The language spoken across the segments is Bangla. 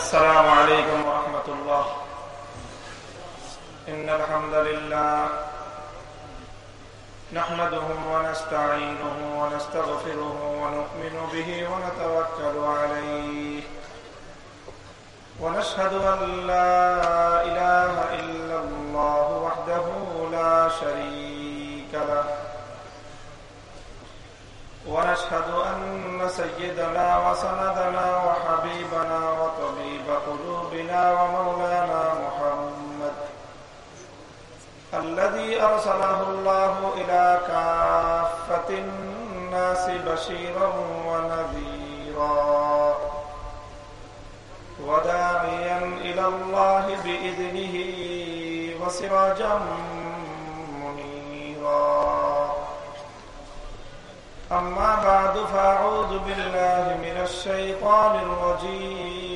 السلام عليكم ورحمة الله. إن الحمد لله نحمده ونستعينه ونستغفره ونؤمن به ونتوكل عليه. ونشهد أن لا إله إلا الله وحده لا شريك له. ونشهد أن سيدنا وسندنا وحبيبنا وطبيب قلوبنا ومولانا محمد الذي أرسله الله إلى كافة الناس بشيرا ونذيرا وداعيا إلى الله بإذنه وسراجا منيرا. أما بعد فأعوذ بالله من الشيطان الرجيم.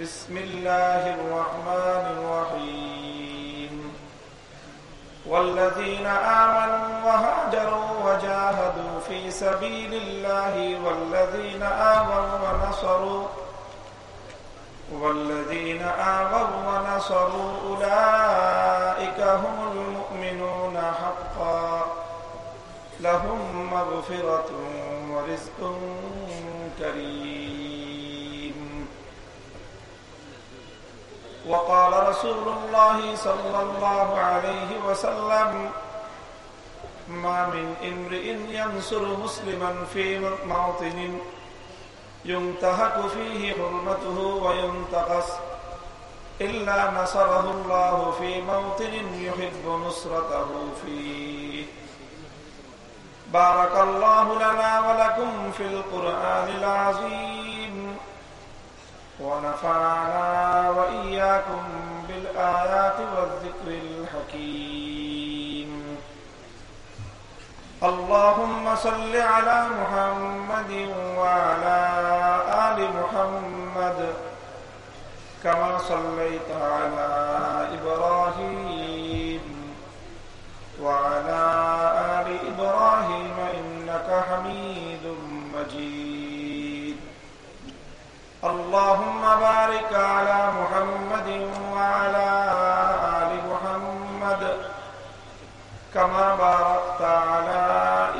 بسم الله الرحمن الرحيم. والذين آمنوا وهاجروا وجاهدوا في سبيل الله والذين آووا ونصروا والذين آووا ونصروا أولئك هم المؤمنون حقا. لهم مغفرة ورزق كريم. وقال رسول الله صلى الله عليه وسلم ما من امرئ ينصر مسلما في موطن ينتهك فيه حرمته وينتقص إلا نصره الله في موطن يحب نصرته فيه بارك الله لنا ولكم في القرآن العظيم ونفعنا وإياكم بالآيات والذكر الحكيم. اللهم صل على محمد وعلى آل محمد كما صليت على إبراهيم وعلى آل إبراهيم إنك حميد مجيد. اللهم بارك على محمد وعلى آل محمد كما باركت على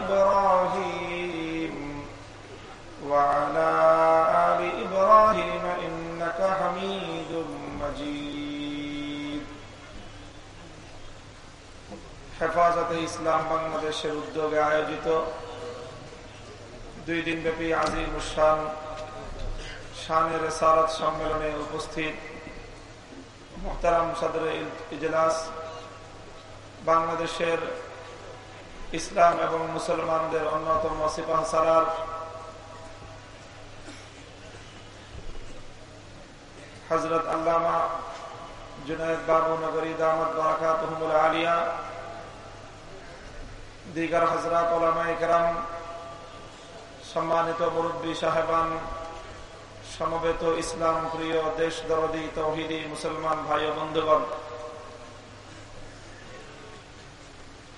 إبراهيم وعلى آل إبراهيم إنك حميد مجيد হেফাজতে ইসলাম বাংলাদেশের উদ্যোগে আয়োজিত দুই দিন ব্যাপী আজিম শান শানের সারত সম্মেলনে উপস্থিত মোহতারাম সদর ইজলাস, বাংলাদেশের ইসলাম এবং মুসলমানদের অন্যতম সিপাহ সালার হজরত আল্লামা জুনায়দ বাবু নগরী দামদ বারাকাত আলিয়া, দিগার হজরত ওলামাইকরাম সম্মানিত মুরব্বী সাহেবান সমবেত ইসলাম প্রিয় দেশ দরদি তৌহিদি মুসলমান ভাই ও বন্ধুগণ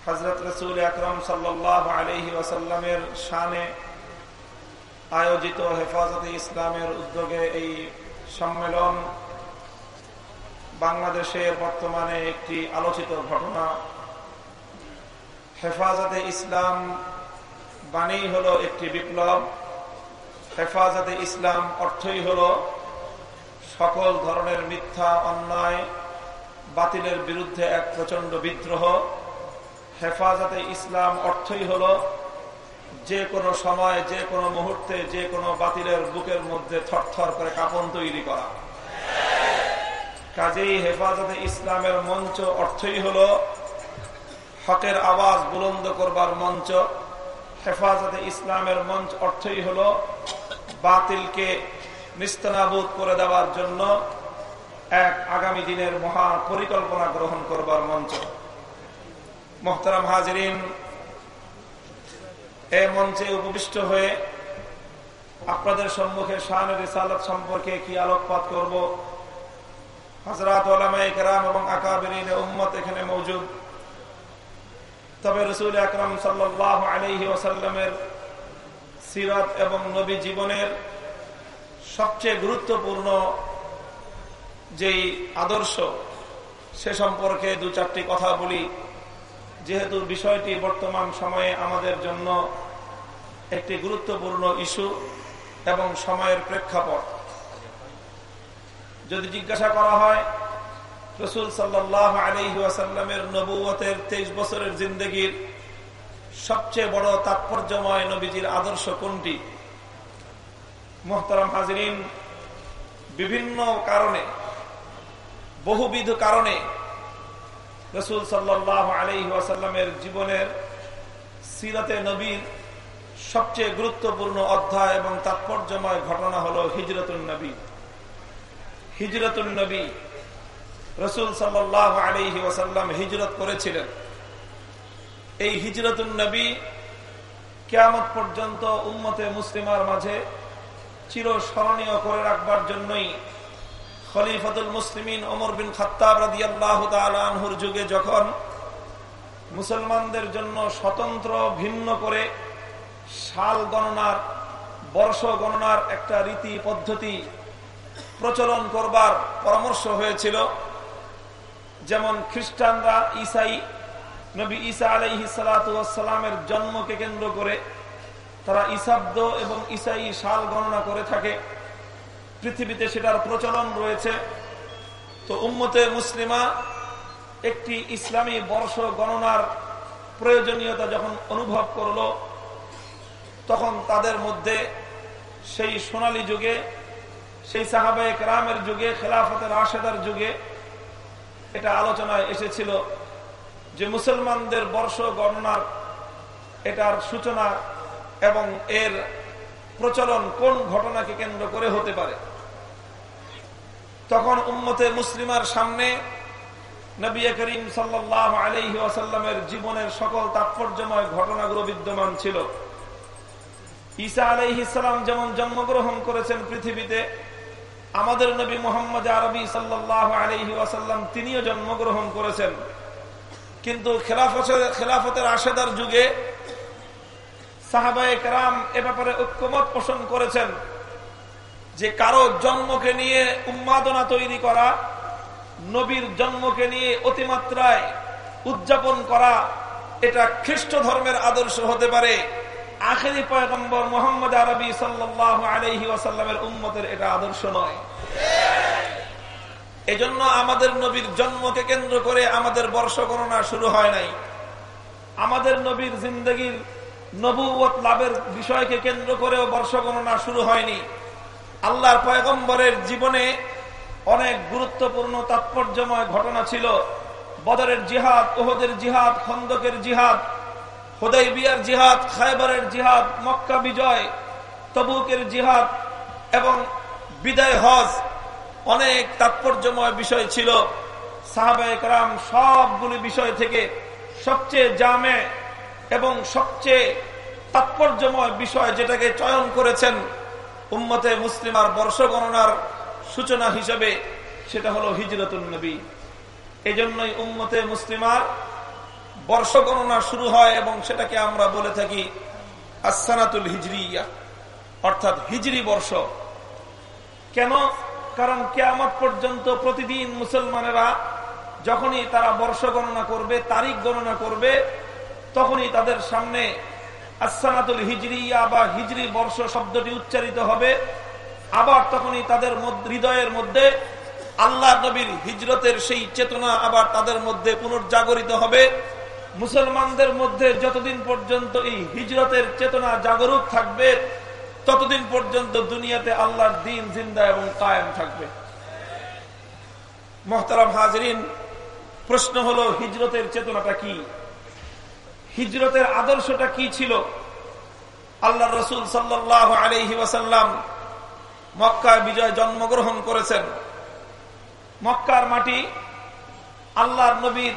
হজরত রসুল আকরম সাল্লাহ আলহি শানে আয়োজিত হেফাজতে ইসলামের উদ্যোগে এই সম্মেলন বাংলাদেশের বর্তমানে একটি আলোচিত ঘটনা। হেফাজতে ইসলাম বাণী হলো একটি বিপ্লব। হেফাজতে ইসলাম অর্থই হল সকল ধরনের মিথ্যা, অন্যায়, বাতিলের বিরুদ্ধে এক প্রচণ্ড বিদ্রোহ। হেফাজতে ইসলাম অর্থই হল যে কোনো সময়, যে কোনো মুহূর্তে, যে কোনো বাতিলের বুকের মধ্যে থরথর করে কাপন তৈরি করা। কাজেই হেফাজতে ইসলামের মঞ্চ অর্থই হল হকের আওয়াজ বুলন্দ করবার মঞ্চ। হেফাজতে ইসলামের মঞ্চ অর্থই হল বাতিলকে নিস্তনাবুদ করে দেওয়ার জন্য এক আগামী দিনের মহা পরিকল্পনা গ্রহণ করবার মঞ্চ। মোহতারাম হাজরিন, এ মঞ্চে উপবিষ্ট হয়ে আপনাদের সম্মুখে শাহ রিসালত সম্পর্কে কি আলোকপাত করব? হজরত ওলামাই কেরাম এবং আকাবিরিন উম্মত এখানে মৌজুদ তবে রসুল আকরম সাল্লাহ আলহি সিরাত এবং নবী জীবনের সবচেয়ে গুরুত্বপূর্ণ যেই আদর্শ, সে সম্পর্কে দু চারটি কথা বলি। যেহেতু বিষয়টি বর্তমান সময়ে আমাদের জন্য একটি গুরুত্বপূর্ণ ইস্যু এবং সময়ের প্রেক্ষাপট। যদি জিজ্ঞাসা করা হয় রসুল সাল্লাহ আলহিহাসাল্লামের নবুয়তের তেইশ বছরের জিন্দগির সবচেয়ে বড় তাৎপর্যময় নবীজির আদর্শ কোনটি? মোহতারাম হাজরিন, বিভিন্ন কারণে, বহুবিধ কারণে রসুল সাল্লাহ আলহি ওয়াসাল্লামের জীবনের সিরাতে নবীর সবচেয়ে গুরুত্বপূর্ণ অধ্যায় এবং তাৎপর্যময় ঘটনা হল হিজরতুল নবী। হিজরতুল নবী রসুল সাল্লাহ আলহি ওয়াসাল্লাম হিজরত করেছিলেন। এই হিজরতুল নবী কেয়ামত পর্যন্ত উম্মতে মুসলিমার মাঝে চিরস্মরণীয় করে রাখবার জন্যই খলিফতুল মুসলিমিন ওমর বিন খত্তাব রাদিয়াল্লাহুর যুগে যখন মুসলমানদের জন্য স্বতন্ত্র, ভিন্ন করে সাল গণনার, বর্ষ গণনার একটা রীতি পদ্ধতি প্রচলন করবার পরামর্শ হয়েছিল। যেমন খ্রিস্টানরা ইসাই নবী ইসা আলাইহি সালাতামের জন্মকে কেন্দ্র করে তারা ইসাব্দ এবং ইসাই সাল গণনা করে থাকে। পৃথিবীতে সেটার প্রচলন রয়েছে। তো উম্মতে মুসলিমা একটি ইসলামী বর্ষ গণনার প্রয়োজনীয়তা যখন অনুভব করল, তখন তাদের মধ্যে সেই সোনালী যুগে, সেই সাহাবায়ক রামের যুগে খেলাফতের আশেদার যুগে এটা আলোচনায় এসেছিল যে মুসলমানদের বর্ষ গণনার এটার সূচনা এবং এর প্রচলন কোন ঘটনাকে কেন্দ্র করে হতে পারে। তখন উম্মতে মুসলিমার সামনে নবী করিম সাল্লাহ আলহি আসাল্লামের জীবনের সকল তাৎপর্যময় ঘটনাগুলো বিদ্যমান ছিল। ঈসা আলাইহিসাল্লাম যেমন জন্মগ্রহণ করেছেন পৃথিবীতে আমাদের নবী মোহাম্মদ আরবি সাল্লাহ আলহি আসাল্লাম তিনিও জন্মগ্রহণ করেছেন। কিন্তু খেলাফতের আশেদার যুগে সাহাবায়ে কেরাম এ ব্যাপারে ঐক্যমত পোষণ করেছেন যে কারও জন্মকে নিয়ে উন্মাদনা তৈরি করা, নবীর জন্মকে নিয়ে অতিমাত্রায় উদযাপন করা, এটা খ্রিস্ট ধর্মের আদর্শ হতে পারে। আখেরি পয়গম্বর মোহাম্মদ আরবি সাল্লাহ আলহি ওয়াসাল্লামের এটা আদর্শ নয়। এজন্য আমাদের নবীর জন্মকে কেন্দ্র করে আমাদের বর্ষ গণনা শুরু হয় নাই। আমাদের নবীর জিন্দগির নবুয়ত লাভের বিষয়কে কেন্দ্র করেও বর্ষ গণনা শুরু হয়নি। আল্লাহর পয়গম্বরের জীবনে অনেক গুরুত্বপূর্ণ তাৎপর্যময় ঘটনা ছিল। বদরের জিহাদ ওহদের জিহাদ, খন্দকের জিহাদ হোদাই বিয়ার জিহাদ খাইবারের জিহাদ, মক্কা বিজয়, তবুকের জিহাদ এবং বিদায় হজ অনেক তাৎপর্যময় বিষয় ছিল। সাহাবাহাম সবগুলি বিষয় থেকে সবচেয়ে জামে এবং সবচেয়ে তাৎপর্যময় বিষয় যেটাকে চয়ন করেছেন উম্মতে মুসলিমার বর্ষ গণনার সূচনা হিসেবে, সেটা হলো হিজরতুল নবী। এই জন্যই উম্মতে মুসলিমার বর্ষ গণনা শুরু হয় এবং সেটাকে আমরা বলে থাকি আসানাতুল হিজরিয়া, অর্থাৎ হিজরি বর্ষ। কেন? কারণ কেয়ামত পর্যন্ত প্রতিদিন মুসলমানেরা যখনই তারা বর্ষ গণনা করবে, তারিখ গণনা করবে, তখনই তাদের সামনে আসানাতুল হিজরিয়া বা হিজরি বর্ষ শব্দটি উচ্চারিত হবে। আবার তখনই তাদের হৃদয়ের মধ্যে আল্লাহ নবীর হিজরতের সেই চেতনা আবার তাদের মধ্যে পুনর্জাগরিত হবে। মুসলমানদের মধ্যে যতদিন পর্যন্ত এই হিজরতের চেতনা জাগরুক থাকবে, ততদিন পর্যন্ত দুনিয়াতে আল্লাহর দিন জিন্দা এবং কায়েম থাকবে। মোহতারাম হাজরিন, প্রশ্ন হলো, হিজরতের চেতনাটা কি? হিজরতের আদর্শটা কি ছিল? আল্লাহ রসুল সাল্লাহ আলহি ওয়াসাল্লাম মক্কা বিজয় জন্মগ্রহণ করেছেন। মক্কার মাটি আল্লাহর নবীর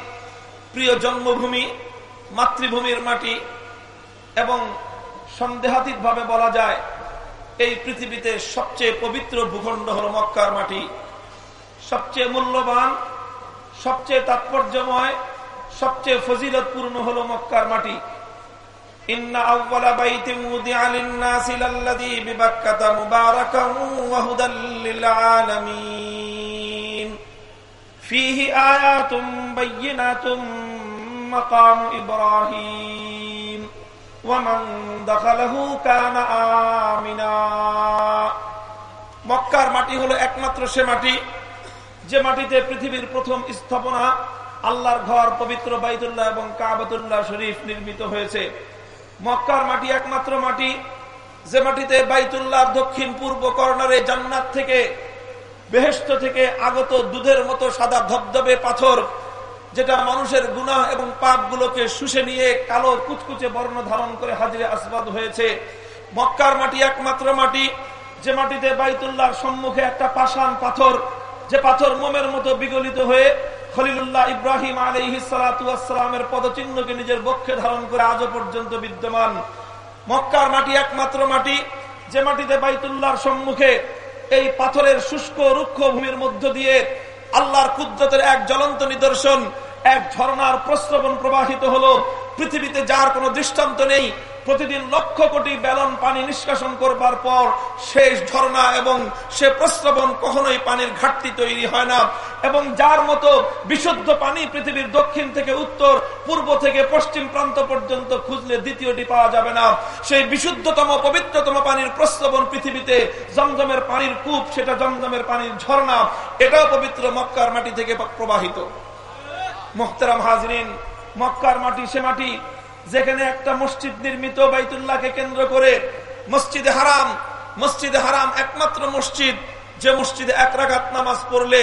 প্রিয় জন্মভূমি, মাতৃভূমির মাটি এবং সন্দেহাতীতভাবে বলা যায় এই পৃথিবীতে সবচেয়ে পবিত্র ভূখণ্ড হল মক্কার মাটি। সবচেয়ে মূল্যবান, সবচেয়ে তাৎপর্যময়, সবচেয়ে ফজিলতপূর্ণ হল মক্কার মাটি। ফিহি আয়াতুম مقام إبراهيم ومن دخله كان آمنا মক্কার মাটি হলো একমাত্র সে মাটি যে মাটিতে পৃথিবীর প্রথম স্থাপনা আল্লাহর ঘর পবিত্র বাইতুল্লাহ এবং কাবাতুল্লাহ শরীফ নির্মিত হয়েছে মক্কার মাটি একমাত্র মাটি যে মাটিতে বাইতুল্লাহর দক্ষিণ পূর্ব কর্নারে জান্নাত থেকে বেহেস্ত থেকে আগত দুধের মতো সাদা ধবধবে পাথর যেটা মানুষের গুনাহ এবং পাপগুলোকে শুষে নিয়ে কালো কুচকুচে বর্ণ ধারণ করে হাজিরে আসবাদ হয়েছে। মক্কার মাটি একমাত্র মাটি, যে মাটিতে বাইতুল্লাহর সম্মুখে একটা পাষাণ পাথর, যে পাথর মোমের মতো বিগলিত হয়ে খলিলুল্লাহ ইব্রাহিম আলহিসালামের পদচিহ্নকে নিজের বক্ষে ধারণ করে আজও পর্যন্ত বিদ্যমান। মক্কার মাটি একমাত্র মাটি, যে মাটিতে বাইতুল্লাহর সম্মুখে এই পাথরের শুষ্ক রুক্ষ ভূমির মধ্য দিয়ে আল্লাহর কুদ্রতের এক জ্বলন্ত নিদর্শন, এক ঝর্ণার প্রশ্রবণ প্রবাহিত হলো। পৃথিবীতে যার কোনো দৃষ্টান্ত নেই প্রতিদিন লক্ষ কোটি ব্যালন পানি নিষ্কাশন করবার পর শেষ ঝর্ণা এবং সে প্রস্রবণ কখনোই পানির ঘাটতি তৈরি হয় না। এবং যার মতো বিশুদ্ধ পানি পৃথিবীর দক্ষিণ থেকে উত্তর, পূর্ব থেকে পশ্চিম প্রান্ত পর্যন্ত খুঁজলে দ্বিতীয়টি পাওয়া যাবে না। সেই বিশুদ্ধতম, পবিত্রতম পানির প্রস্রবণ পৃথিবীতে জমজমের পানির কূপ, সেটা জমজমের পানির ঝর্ণা, এটাও পবিত্র মক্কার মাটি থেকে প্রবাহিত। মোহতারাম হাজরিন, মক্কার মাটি সে মাটি যেখানে একটা মসজিদ নির্মিত বাইতুল্লাহকে কেন্দ্র করে মসজিদে হারাম মসজিদে হারাম একমাত্র মসজিদ, যে মসজিদে এক রাগাত নামাজ পড়লে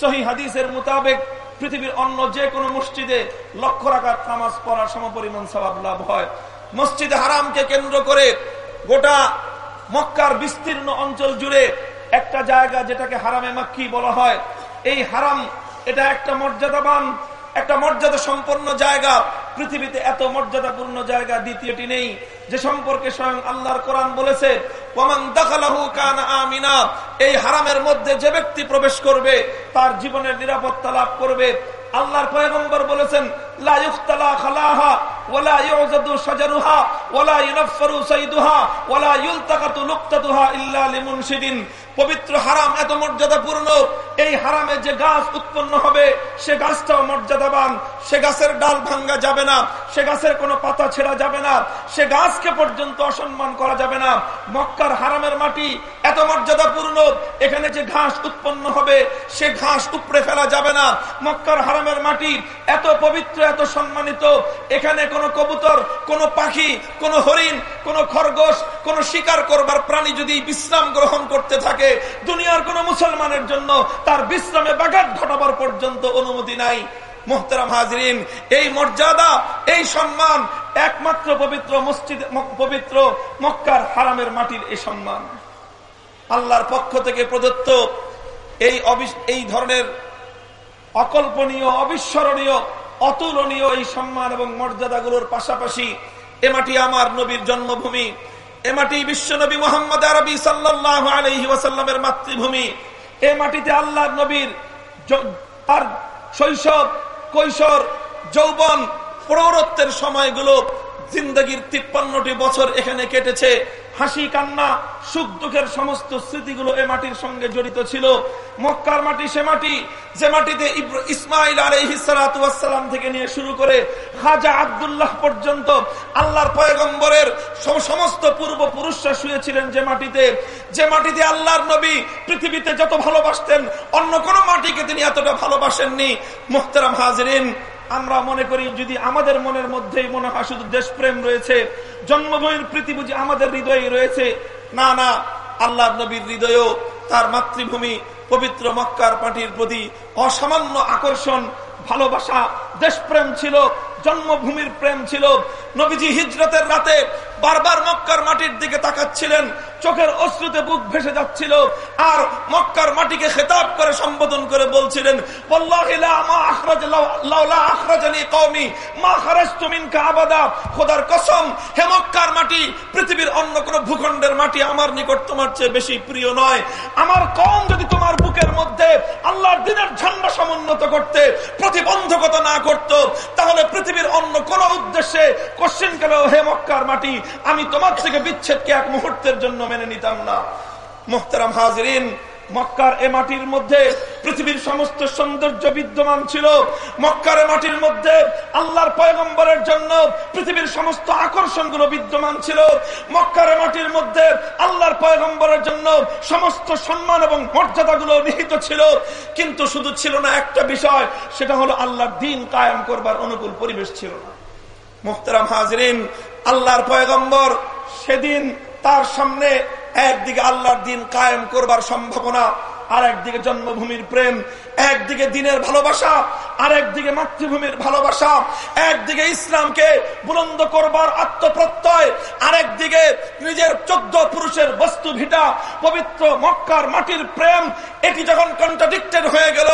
সহি হাদিসের মোতাবেক পৃথিবীর অন্য যে কোনো মসজিদে লক্ষ রাগাত নামাজ পড়ার সমপরিমাণ স্বভাব লাভ হয়। মসজিদে হারামকে কেন্দ্র করে গোটা মক্কার বিস্তীর্ণ অঞ্চল জুড়ে একটা জায়গা যেটাকে হারামে মাক্ষি বলা হয়। এই হারাম, এটা একটা মর্যাদাবান, একটা মর্যাদা সম্পন্ন জায়গা। পৃথিবীতে এত মর্যাদাপূর্ণ জায়গা দ্বিতীয়টি নেই। যে সম্পর্কে স্বয়ং আল্লাহর কোরআন বলেছে এই হারামের মধ্যে যে ব্যক্তি প্রবেশ করবে, তার জীবনের নিরাপত্তা লাভ করবে। আল্লাহর পয়গম্বর বলেছেন পবিত্র হারাম এত মর্যাদাপূর্ণ। এই হারামে যে গাছ উৎপন্ন হবে, সে গাছটাও মর্যাদাবান। সে গাছের ডাল ভাঙ্গা যাবে না, সে গাছের কোনো পাতা ছেড়া যাবে না, সে গাছকে পর্যন্ত অসম্মান করা যাবে না। মক্কার হারামের মাটি এত মর্যাদাপূর্ণ, এখানে যে ঘাস উৎপন্ন হবে, সে ঘাস উপড়ে ফেলা যাবে না। মক্কার হারামের মাটি এত পবিত্র, এত সম্মানিত, এখানে কোনো কবুতর, কোনো পাখি, কোনো হরিণ, কোনো খরগোশ, কোনো শিকার করবার প্রাণী যদি বিশ্রাম গ্রহণ করতে থাকে দুনিয়ার কোন মুসলমানের জন্য তার বিশ্রামে বাঘাত ঘটাবার পর্যন্ত অনুমতি নাই। মোহতারাম হাজরিন, এই মর্যাদা, এই সম্মান একমাত্র পবিত্র মসজিদ পবিত্র মক্কার হারামের মাটির এই সম্মান। আল্লাহর পক্ষ থেকে প্রদত্ত এই এই ধরনের অকল্পনীয়, অবিস্মরণীয়, অতুলনীয় এই সম্মান এবং মর্যাদাগুলোর পাশাপাশি এ মাটি আমার নবীর জন্মভূমি। এ মাটি বিশ্বনবী মোহাম্মদ আরবি সাল্লাহ আলহি ওয়াসাল্লামের মাতৃভূমি। এ মাটিতে আল্লাহ নবীর শৈশব, কৈশোর, যৌবন প্রৌরত্বের সময়গুলো জিন্দগির তিপ্পান্নটি বছর এখানে কেটেছে। হাসি, কান্না, সুখ, দুঃখের সমস্ত স্মৃতিগুলো এ মাটির সঙ্গে জড়িত ছিল। মক্কার মাটি সে মাটি, যে মাটিতে ইসমাইল আলহিসাম থেকে নিয়ে শুরু করে খাজা আবদুল্লাহ পর্যন্ত আল্লাহর পয়গম্বরের সমস্ত পূর্ব পুরুষরা শুয়েছিলেন যে মাটিতে। যে মাটিতে আল্লাহর নবী পৃথিবীতে যত ভালোবাসতেন, অন্য কোনো মাটিকে তিনি এতটা ভালোবাসেননি। মোহতারাম হাজরিন আমরা মনে করি, যদি আমাদের মনের মধ্যেই মনে হয় শুধু দেশপ্রেম রয়েছে, জন্মভূমির প্রীতি বুঝি আমাদের হৃদয়ে রয়েছে, না না, আল্লাহ নবীর হৃদয়েও তার মাতৃভূমি পবিত্র মক্কার পাটির প্রতি অসামান্য আকর্ষণ, ভালোবাসা দেশপ্রেম ছিল, জন্মভূমির প্রেম ছিল। নবীজি হিজরতের রাতে বারবার মক্কার মাটির দিকে তাকাচ্ছিলেন। চোখের অশ্রুতে বুক ভেসে যাচ্ছিল আর মক্কার মাটিকে খেতাব করে সম্বোধন করে বলছিলেন খোদার কসম, হে মক্কার মাটি, পৃথিবীর অন্য কোন ভূখণ্ডের মাটি আমার নিকট তোমার চেয়ে বেশি প্রিয় নয়। আমার কম যদি তোমার বুকের মধ্যে আল্লাহর দিনের ঝান্ডা সমুন্নত করতে প্রতিবন্ধকতা না করত, তাহলে পৃথিবীর অন্য কোন উদ্দেশ্যে কোশ্চিন কেন, হে মক্কার মাটি, আমি তোমার থেকে বিচ্ছেদকে এক মুহূর্তের জন্য মেনে নিতাম না। মোহতারাম হাজরিন মক্কার এ মাটির মধ্যে পৃথিবীর সমস্ত সৌন্দর্য বিদ্যমান ছিল। মক্কার এ মাটির মধ্যে আল্লাহর পয়গম্বরের জন্য পৃথিবীর সমস্ত আকর্ষণগুলো বিদ্যমান ছিল। মক্কার এ মাটির মধ্যে আল্লাহর পয়গম্বরের জন্য সমস্ত সম্মান এবং মর্যাদা গুলো নিহিত ছিল। কিন্তু শুধু ছিল না, একটা বিষয়, সেটা হলো আল্লাহর দিন কায়েম করবার অনুকূল পরিবেশ ছিল না। মোহতারাম হাজরিন, আল্লাহর পয়গম্বর সেদিন তার সামনে একদিকে আল্লাহর দিন কায়েম করবার সম্ভাবনা আর একদিকে জন্মভূমির প্রেম, একদিকে দিনের ভালোবাসা আর একদিকে মাতৃভূমির ভালোবাসা, একদিকে ইসলামকে বুলন্দ করবার আত্মপ্রত্যয় আর একদিকে নিজের চোদ্দ পুরুষের বস্তু ভিটা, পবিত্র মক্কার মাটির প্রেম, এটি যখন কন্ট্রাডিক্টেড হয়ে গেল,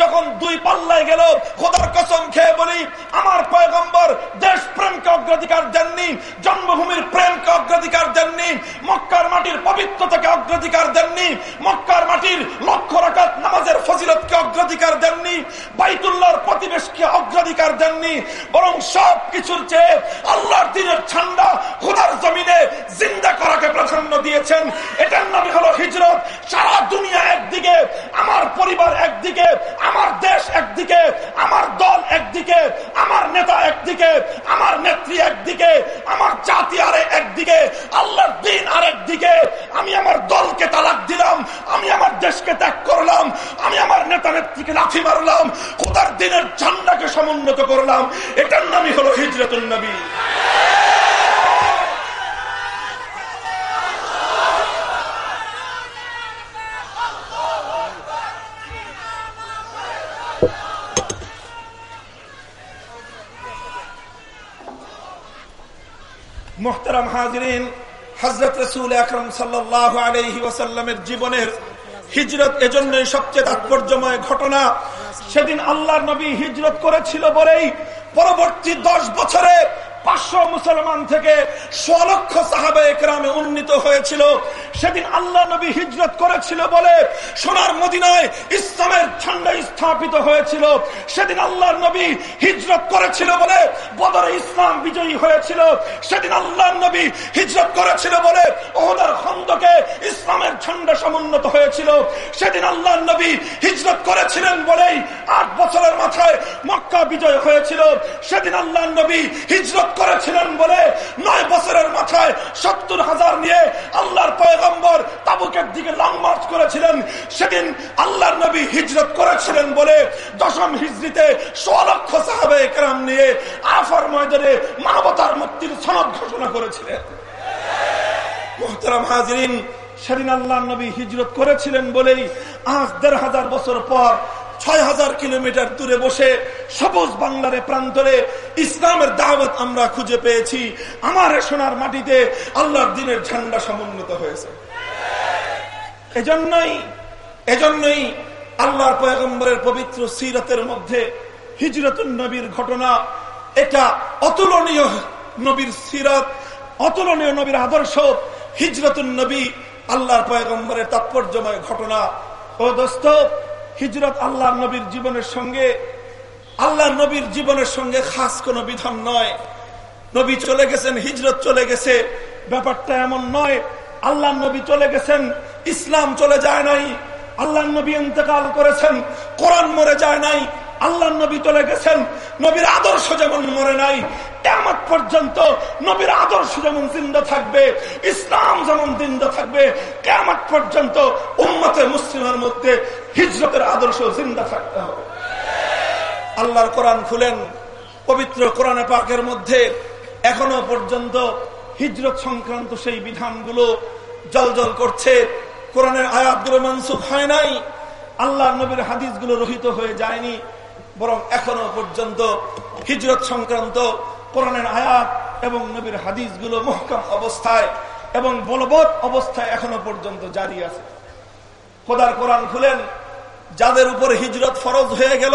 যখন দুই পাল্লায় গেল, খোদার কসম খেয়ে বলি, আমার পয়গম্বর দেশ প্রেমকে অগ্রাধিকার দেননি জন্মভূমির প্রেমকে অগ্রাধিকার দেননি মক্কার মাটির পবিত্রতাকে অগ্রাধিকার দেননি। মক্কার মাটির লক্ষ রাখাত নামাজের ফজিলতকে অগ্রাধিকার দেননি। বাইতুল্লাহর প্রতিবেশকে অগ্রাধিকার দেননি। বরং সব কিছুর চেয়ে আল্লাহর দিনের ঠান্ডা খোদার জমিনে জিন্দা করাকে প্রাধান্য দিয়েছেন। এটার নামে হলো হিজরত। সারা দুনিয়া একদিকে, আমার পরিবার একদিকে, আমার দেশ একদিকে, আমার দল একদিকে, আমার নেতা একদিকে, আমার নেত্রী একদিকে, আমার জাতি আর একদিকে, আল্লাহর দিন আর একদিকে আমি আমার দলকে তালাক দিলাম, আমি আমার দেশকে ত্যাগ করলাম, আমি আমার নেতা নেত্রীকে লাথি মারলাম, খোদার দিনের ঝান্ডাকে সমুন্নত করলাম। এটার নামই হলো হিজরতুল নবী। মোহতারাম হাজরিন হজরত রসুল আকরম সাল্লাহ আলহি ওয়াসাল্লামের জীবনের হিজরত এজন্যই সবচেয়ে তাৎপর্যময় ঘটনা। সেদিন আল্লাহ নবী হিজরত করেছিল বলেই পরবর্তী দশ বছরে পাঁচশো মুসলমান থেকে স্বলক্ষ সাহাবে একরামে উন্নীত হয়েছিল। সেদিন আল্লাহ নবী হিজরত করেছিল বলে সোনার মদিনায় ইসলামের ঠান্ডা স্থাপিত হয়েছিল। সেদিন আল্লাহ নবী হিজরত করেছিল বলে বদরে ইসলাম বিজয়ী হয়েছিল। সেদিন আল্লাহ নবী হিজরত করেছিল বলে ওহদার খন্দকে ইসলামের ঠান্ডা সমুন্নত হয়েছিল। সেদিন আল্লাহ নবী হিজরত করেছিলেন বলেই আট বছরের মাথায় মক্কা বিজয় হয়েছিল। সেদিন আল্লাহ নবী হিজরত করেছিলেন বলে নয় বছরের মাথায় সত্তর হাজার নিয়ে আল্লাহর পয়গম্বর তাবুকের দিকে লং মার্চ করেছিলেন। সেদিন আল্লাহর নবী হিজরত করেছিলেন বলে দশম হিজড়িতে সোলক্ষ সাহাবে একরাম নিয়ে আফার ময়দানে মানবতার মুক্তির সনদ ঘোষণা করেছিলেন। মোহতারাম সেদিন আল্লাহ নবী হিজরত করেছিলেন বলেই আজ দেড় হাজার বছর পর ছয় হাজার কিলোমিটার দূরে বসে সবুজ বাংলার প্রান্তরে ইসলামের দাওয়াত আমরা খুঁজে পেয়েছি। আমার সোনার মাটিতে আল্লাহর দিনের ঝান্ডা সমুন্নত হয়েছে। এজন্যই এজন্যই আল্লাহর পয়গম্বরের পবিত্র সিরতের মধ্যে হিজরতুল নবীর ঘটনা, এটা অতুলনীয় নবীর সিরত, অতুলনীয় নবীর আদর্শ হিজরতুল নবী আল্লাহর পয়গম্বরের তাৎপর্যময় ঘটনা। ও দোস্ত, হিজরত আল্লাহ নবীর জীবনের সঙ্গে আল্লাহ নবীর জীবনের সঙ্গে খাস কোন বিধান নয়। নবী চলে গেছেন, হিজরত চলে গেছে। ব্যাপারটা এমন নয়, আল্লাহ নবী চলে গেছেন, ইসলাম চলে যায় নাই। আল্লাহ নবী ইন্তকাল করেছেন, কোরআন মরে যায় নাই। আল্লাহ নবী চলে গেছেন, নবীর আদর্শ যেমন মরে নাই কেমন পর্যন্ত নবীর আদর্শ যেমন জিন্দা থাকবে, ইসলাম যেমন জিন্দা থাকবে কেমন পর্যন্ত উম্মতে মুসলিমের মধ্যে হিজরতের আদর্শ জিন্দা থাকতে হবে। আল্লাহর কোরআন খুলেন, পবিত্র কোরআনে পাকের মধ্যে এখনও পর্যন্ত হিজরত সংক্রান্ত সেই বিধানগুলো জল জল করছে। কোরআনের আয়াতগুলো মনসুখ হয় নাই আল্লাহ নবীর হাদিসগুলো রহিত হয়ে যায়নি, বরং এখনও পর্যন্ত হিজরত সংক্রান্ত কোরআনের আয়াত এবং নবীর হাদিসগুলো মহকাম অবস্থায় এবং বলবৎ অবস্থায় এখনও পর্যন্ত জারি আছে। খোদার কোরআন খুলেন, যাদের উপরে হিজরত ফরজ হয়ে গেল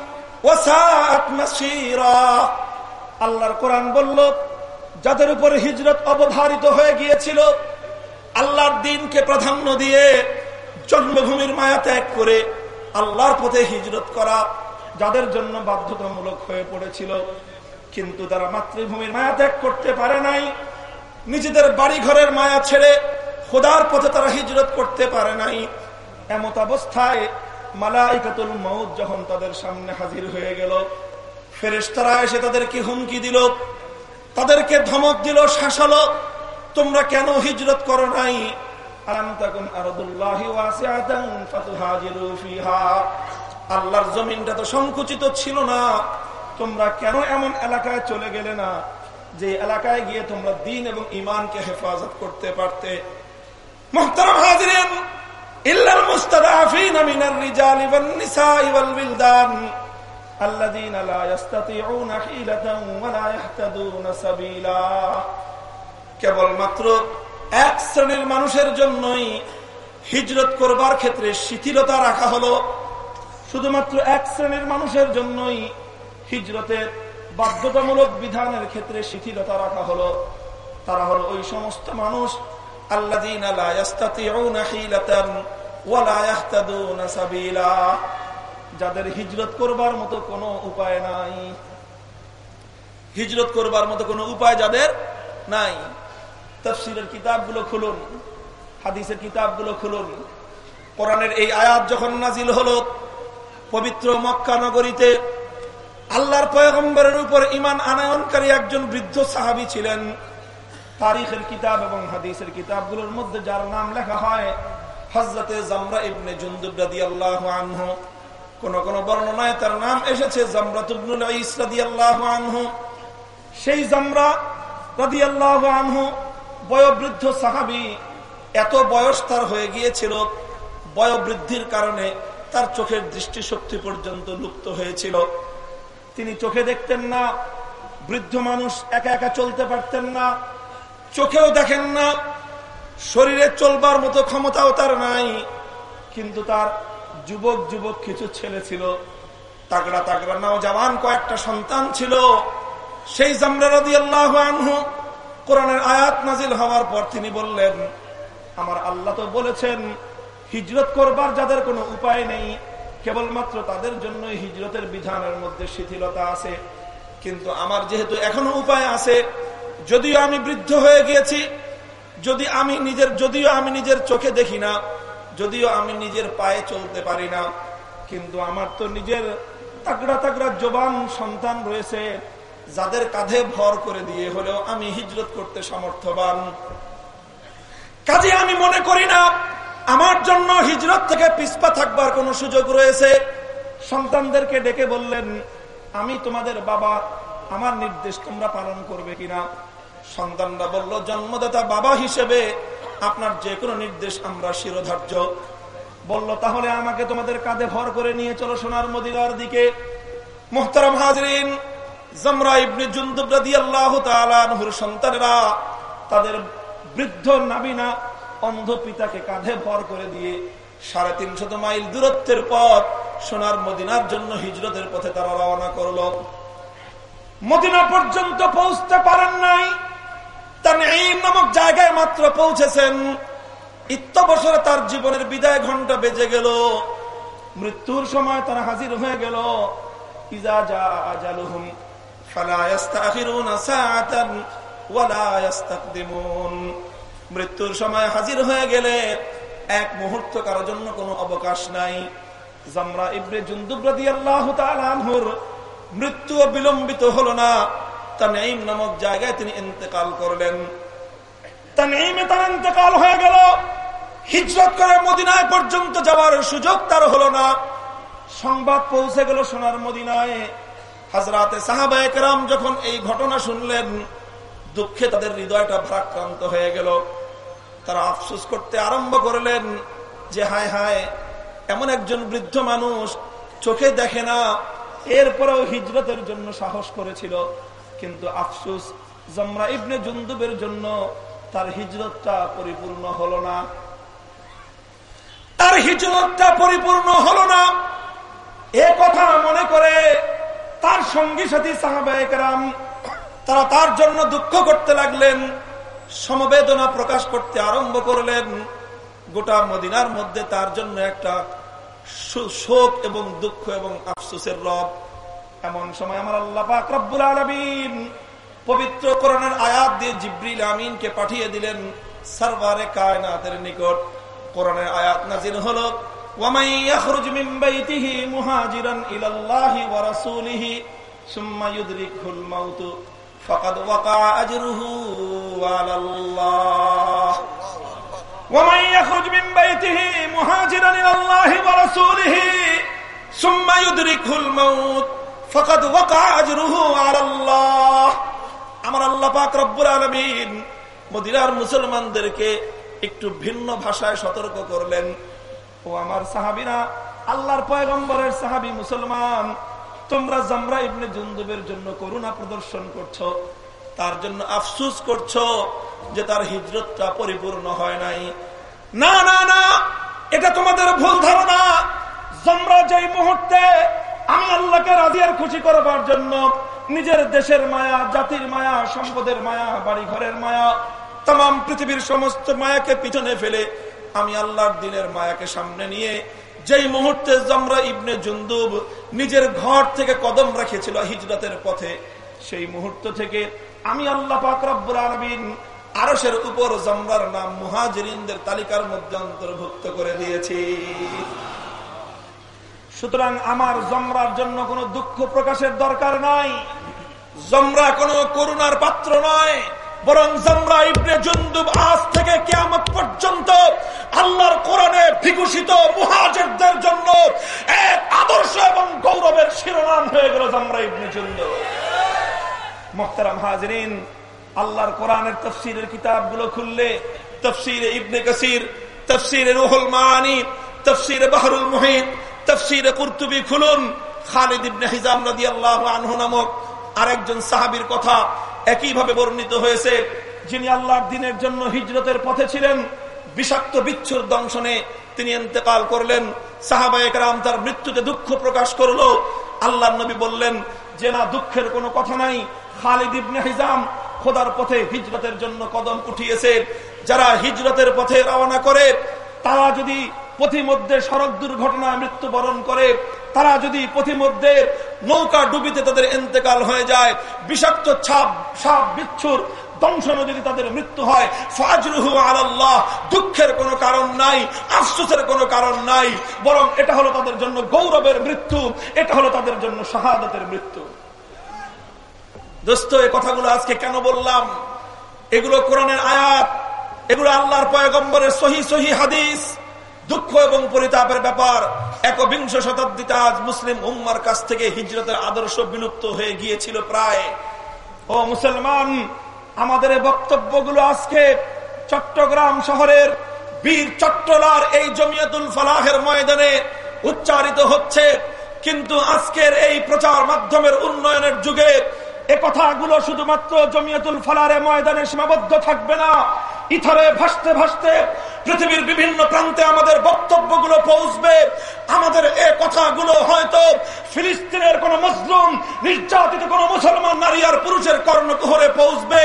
আল্লাহর কোরআন বলল, যাদের উপর হিজরত অবধারিত হয়ে গিয়েছিল, আল্লাহর দিনকে প্রাধান্য দিয়ে জন্মভূমির মায়া ত্যাগ করে আল্লাহর পথে হিজরত করা যাদের জন্য বাধ্যতামূলক হয়ে পড়েছিল। কিন্তু তারা মাতৃভূমির মায়া ত্যাগ করতে পারে নাই, নিজেদের বাড়ি ঘরের মায়া ছেড়ে খোদার পথে তারা হিজরত করতে পারে নাই। এমত অবস্থায় মালাইকাতুল মৌত যখন তাদের সামনে হাজির হয়ে গেল, ফেরেশতারা এসে তাদেরকে হুমকি দিল, তাদেরকে ধমক দিল, শাসালো, তোমরা কেন হিজরত করো নাই? আল্লাহর জমিনটা তো সংকুচিত ছিল না। তোমরা কেন এমন এলাকায় চলে গেলে না, যে এলাকায় গিয়ে তোমরা দিন এবং ইমানকে হেফাজত করতে পারতে? মোহতারাম হাজিরেন ইল্লাল মুস্তাদাফিন মিনার রিজাল ওয়ান নিসাই ওয়াল বিলদান الذين لا يستطيعون حيلة ولا يهتدون سبيلا কেবলমাত্র এক শ্রেণীর মানুষের জন্যই হিজরত করবার ক্ষেত্রে শিথিলতা রাখা হলো শুধুমাত্র এক শ্রেণীর মানুষের জন্যই হিজরতের বাধ্যতামূলক বিধানের ক্ষেত্রে শিথিলতা রাখা হলো তারা হলো ওই সমস্ত মানুষ যাদের হিজরত করবার মতো কোনো উপায় নাই। হিজরত করবার মতো কোনো উপায় যাদের নাই। তফসিলের কিতাবগুলো খুলুন, হাদিসের কিতাবগুলো খুলুন। কোরআনের এই আয়াত যখন নাজিল হলো, পবিত্র মক্কা নগরীতে আল্লাহর পয়গম্বরের উপর ইমান আনায়নকারী একজন বৃদ্ধ সাহাবি ছিলেন। তারিখের কিতাব এবং হাদিসের কিতাবগুলোর মধ্যে যার নাম লেখা হয় হজরতে জামরা ইবনে জুন্দুবাদি আল্লাহ কোন কোন বর্ণনায় তার নাম এসেছে জামরা তুবনুল আল্লাহ সেই জামরা রাদি আল্লাহ আনহু বয়োবৃদ্ধ সাহাবি এত বয়স তার হয়ে গিয়েছিল, বয়োবৃদ্ধির কারণে তার চোখের দৃষ্টিশক্তি পর্যন্ত লুপ্ত হয়েছিল। তিনি চোখে দেখতেন না, বৃদ্ধ মানুষ একা একা চলতে পারতেন না চোখেও দেখেন না, শরীরে চলবার মতো ক্ষমতাও তার নাই, কিন্তু তার যুবক যুবক কিছু ছেলে ছিল, তাগড়া তাগড়া নাও জামান কয়েকটা সন্তান ছিল। সেই আনহু কোরআনের আয়াত নাজিল হওয়ার পর তিনি বললেন, আমার আল্লাহ তো বলেছেন, হিজরত করবার যাদের কোনো উপায় নেই, কেবলমাত্র তাদের জন্য হিজরতের বিধানের মধ্যে শিথিলতা আছে। কিন্তু আমার যেহেতু এখনও উপায় আছে যদিও আমি বৃদ্ধ হয়ে গিয়েছি, যদি আমি নিজের, যদিও আমি নিজের চোখে দেখি না, যদিও আমি নিজের পায়ে চলতে পারি না, কিন্তু আমার তো নিজের তাকড়া তাগড়া জবান সন্তান রয়েছে, যাদের কাঁধে ভর করে দিয়ে হলেও আমি হিজরত করতে সমর্থবান। কাজে আমি মনে করি না, আমার জন্য হিজরত থেকে পিসপা থাকবার কোন সুযোগ রয়েছে। সন্তানদেরকে ডেকে বললেন, আমি তোমাদের বাবা, আমার নির্দেশ তোমরা পালন করবে কিনা? সন্তানরা বলল, জন্মদাতা বাবা হিসেবে আপনার যে কোনো নির্দেশ আমরা শিরোধার্য। বলল, তাহলে আমাকে তোমাদের কাঁধে ভর করে নিয়ে চলো সোনার মদিনার দিকে। মোহতারাম হাজরিন, জমরা তাদের বৃদ্ধ কাঁধে ভর করে দিয়ে সাড়ে তিনশত মাইল দূরত্বের পথ সোনার মদিনার জন্য হিজরতের পথে তারা রওনা করল। মদিনা পর্যন্ত পৌঁছতে পারেন তার নামক জায়গায় মাত্র পৌঁছেছেন। ইত্যবসরে তার জীবনের বিদায় ঘণ্টা বেজে গেল। মৃত্যুর সময় তারা হাজির হয়ে গেল। মৃত্যুর সময় হাজির হয়ে গেলে এক মুহূর্ত কারোর জন্য কোনো অবকাশ নাই। জামরা ইবনে জুন্দুব্রাদি আল্লাহ তালহুর মৃত্যু বিলম্বিত হলো না। তানঈম নামক জায়গায় তিনি ইন্তেকাল করলেন। তানঈমে তার ইন্তেকাল হয়ে গেল। হিজরত করে মদিনায় পর্যন্ত যাওয়ার সুযোগ তার হলো না। সংবাদ পৌঁছে গেল সোনার মদিনায়। হাজরাতে সাহাবায়াম যখন এই ঘটনা শুনলেন, দুঃখে তাদের হৃদয়টা ভারাক্রান্ত হয়ে গেল। তারা আফসুস করতে আরম্ভ করলেন যে, হায় হায়, এমন একজন বৃদ্ধ মানুষ চোখে দেখে না, এরপরেও হিজরতের জন্য সাহস করেছিল। কিন্তু আফসুস, জমরা ইবনে জুন্দুবের জন্য তার হিজরতটা পরিপূর্ণ হলো না। তার হিজরতটা পরিপূর্ণ হলো না। এ কথা মনে করে তার সঙ্গী সাথী সাহাবাহাম তারা তার জন্য দুঃখ করতে লাগলেন, সমবেদনা প্রকাশ করতে আরম্ভ করলেন। গোটা মদিনার মধ্যে তার জন্য একটা শোক এবং দুঃখ এবং আফসোসের রব। এমন সময় আমার আল্লাহ পাক রব্বুল আলমিন পবিত্র করণের আয়াত দিয়ে জিব্রিল আমিনকে পাঠিয়ে দিলেন সারবারে কায়নাতের নিকট কোরআনের আয়াত নাজিল হলো ومن يخرج من بيته مهاجرا الى الله ورسوله ثم يدركه الموت فقد وقع اجره على الله ومن يخرج من بيته مهاجرا الى الله ورسوله ثم يدركه الموت فقد وقع اجره على الله আমার আল্লাহ পাক রব্বুল আলামিন মদিনার মুসলমানদেরকে একটু ভিন্ন ভাষায় সতর্ক করলেন। ও আমার সাহাবিরা, আল্লাহর পয়গম্বরের সাহাবি মুসলমান, তোমরা জামরা ইবনে জুন্দুবের জন্য করুণা প্রদর্শন করছ, তার জন্য আফসুস করছ যে তার হিজরতটা পরিপূর্ণ হয় নাই। না না না, এটা তোমাদের ভুল ধারণা। জমরা যেই মুহূর্তে আমি আল্লাহকে রাজিয়ার খুশি করবার জন্য নিজের দেশের মায়া, জাতির মায়া, সম্পদের মায়া বাড়ি ঘরের মায়া, তাম পৃথিবীর সমস্ত মায়াকে পিছনে ফেলে আমি আল্লাহর দিনের মায়াকে সামনে নিয়ে যেই মুহূর্তে জমরা ইবনে জুন্দুব নিজের ঘর থেকে কদম রেখেছিল হিজরতের পথে, সেই মুহূর্ত থেকে আমি আল্লাহ পাক রব্বুল আলমিন আরসের উপর জমরার নাম মুহাজিরিনদের তালিকার মধ্যে অন্তর্ভুক্ত করে দিয়েছি। সুতরাং আমার জমরার জন্য কোনো দুঃখ প্রকাশের দরকার নাই। জমরা কোনো করুণার পাত্র নয়, বরং জমরা ইবনে জুন্দুব আজ থেকে কেয়ামত পর্যন্ত আল্লাহর কোরআনে বিঘোষিত মুহাজিরদের জন্য এক আদর্শ এবং গৌরবের শিরোনাম হয়ে গেল জমরা ইবনে জুন্দুব। মোহতারাম হাজরিন, আল্লাহর কোরআনের তফসিরের কিতাবগুলো খুললে তফসির ইবনে কাসির তফসির রুহুল মানি তফসির বাহরুল মুহিত তফসির কুরতুবি খুলুন। খালিদ ইবনে হিজাম রাদিয়াল্লাহু আনহু নামক আরেকজন সাহাবীর কথা একইভাবে বর্ণিত হয়েছে, যিনি আল্লাহর দিনের জন্য হিজরতের পথে ছিলেন। বিষাক্ত বিচ্ছুর দংশনে তিনি এতেকাল করলেন। সাহাবায়করাম তার মৃত্যুতে দুঃখ প্রকাশ করল। আল্লাহ নবী বললেন, যে না, দুঃখের কোনো কথা নাই। খালিদ ইবনে হিজাম খোদার পথে হিজরতের জন্য কদম উঠিয়েছে। যারা হিজরতের পথে রওনা করে, তারা যদি পথিমধ্যে সড়ক দুর্ঘটনায় মৃত্যুবরণ করে, তারা যদি পথিমধ্যে নৌকা ডুবিতে তাদের এন্তেকাল হয়ে যায়, বিষাক্ত ছাপ, সাপ, বিচ্ছুর যদি তাদের মৃত্যু হয় আল্লাহ দুঃখের কোনো কারণ নাই কোনো কারণ নাই, বরং এটা হলো তাদের জন্য গৌরবের মৃত্যু, এটা হলো তাদের জন্য শাহাদতের মৃত্যু। দোস্ত এই কথাগুলো আজকে কেন বললাম? এগুলো কোরআনের আয়াত, এগুলো আল্লাহর পয়গম্বরের সহি সহি হাদিস। দুঃখ এবং পরিতাপের ব্যাপার। একবিংশ শতাব্দীতে আজ মুসলিম উম্মার কাছ থেকে হিজরতের আদর্শ বিলুপ্ত হয়ে গিয়েছিল প্রায়। ও মুসলমান, আমাদের বক্তব্যগুলো আজকে চট্টগ্রাম শহরের বীর চট্টলার এই জমিয়তুল ফালাহের ময়দানে উচ্চারিত হচ্ছে। কিন্তু আজকের এই প্রচার মাধ্যমের উন্নয়নের যুগে এ কথাগুলো শুধুমাত্র জমিয়তুল ফালারে ময়দানে সীমাবদ্ধ থাকবে না। ইথরে ভাসতে ভাসতে পৃথিবীর বিভিন্ন প্রান্তে আমাদের বক্তব্যগুলো পৌঁছবে। আমাদের এ কথাগুলো হয়তো ফিলিস্তিনের কোন মুসলিম, নির্যাতিত কোন মুসলমান নারী আর পুরুষের কর্ণকুহরে পৌঁছবে।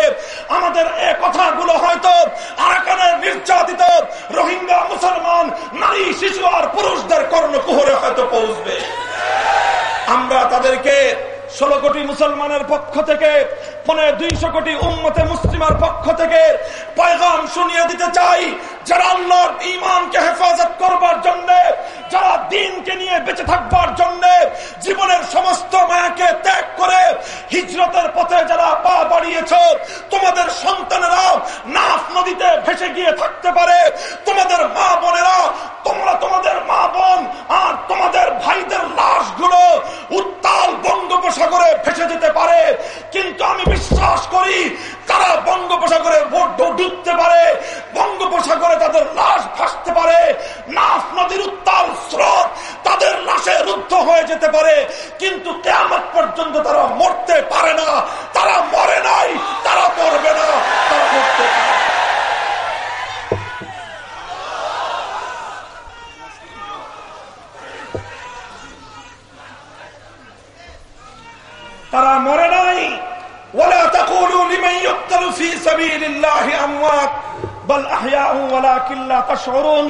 আমাদের এ কথাগুলো হয়তো আরাকানের নির্যাতিত রোহিঙ্গা মুসলমান নারী, শিশু আর পুরুষদের কর্ণকুহরে হয়তো পৌঁছবে। আমরা তাদেরকে ষোলো কোটি মুসলমানের পক্ষ থেকে পনেরো দুইশো কোটি উম্মতে মুসলিমার পক্ষ থেকে পয়গাম শুনিয়ে দিতে চাই, যারা আল্লাহর ইমানকে হেফাজত করবার জন্য, যারা দিনকে নিয়ে বেঁচে থাকবার জন্য জীবনের সমস্ত মায়াকে ত্যাগ করে হিজরতের পথে যারা পা বাড়িয়েছ, তোমাদের সন্তানেরা নাফ নদীতে ভেসে গিয়ে থাকতে পারে, তোমাদের মা বোনেরা, তোমরা তোমাদের মা বোন আর তোমাদের ভাইদের লাশগুলো উত্তাল বঙ্গোপসাগরে ভেসে যেতে পারে। কিন্তু আমি বিশ্বাস করি, তারা বঙ্গোপসাগরে ডুবতে পারে, বঙ্গোপসাগরে তাদের লাশ ভাসতে পারে, নাফ নদীর উত্তাল স্রোত তাদের লাশে রুদ্ধ হয়ে যেতে পারে, কিন্তু কেমন পর্যন্ত তারা মরতে পারে না, তারা সরুন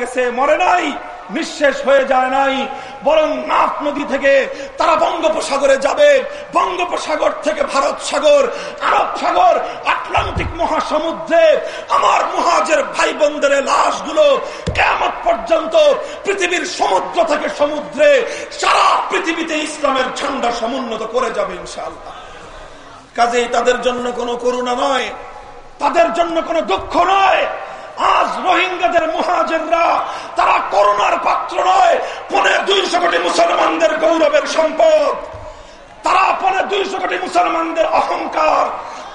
গেছে, মরে নাই, নিঃশেষ হয়ে যায় নাই, বরং নাফ নদী থেকে তারা বঙ্গোপসাগরে যাবে। বঙ্গোপসাগর থেকে ভারত সাগর, আরব সাগর, আটলান্টিক মহাসমুদ্রে আমার মহাজের ভাই বোনদের লাশগুলো কেমন পর্যন্ত পৃথিবীর সমুদ্র থেকে সমুদ্রে, সারা পৃথিবীতে ইসলামের ঝান্ডা সমুন্নত করে যাবে ইনশাল্লাহ কাজেই তাদের জন্য কোনো করুণা নয়, তাদের জন্য কোনো দুঃখ নয় আজ রোহিঙ্গাদের মহাজেররা তারা করোনার পাত্র নয়, পনে দুইশো কোটি মুসলমানদের গৌরবের সম্পদ। তারা পনে দুইশো কোটি মুসলমানদের অহংকার,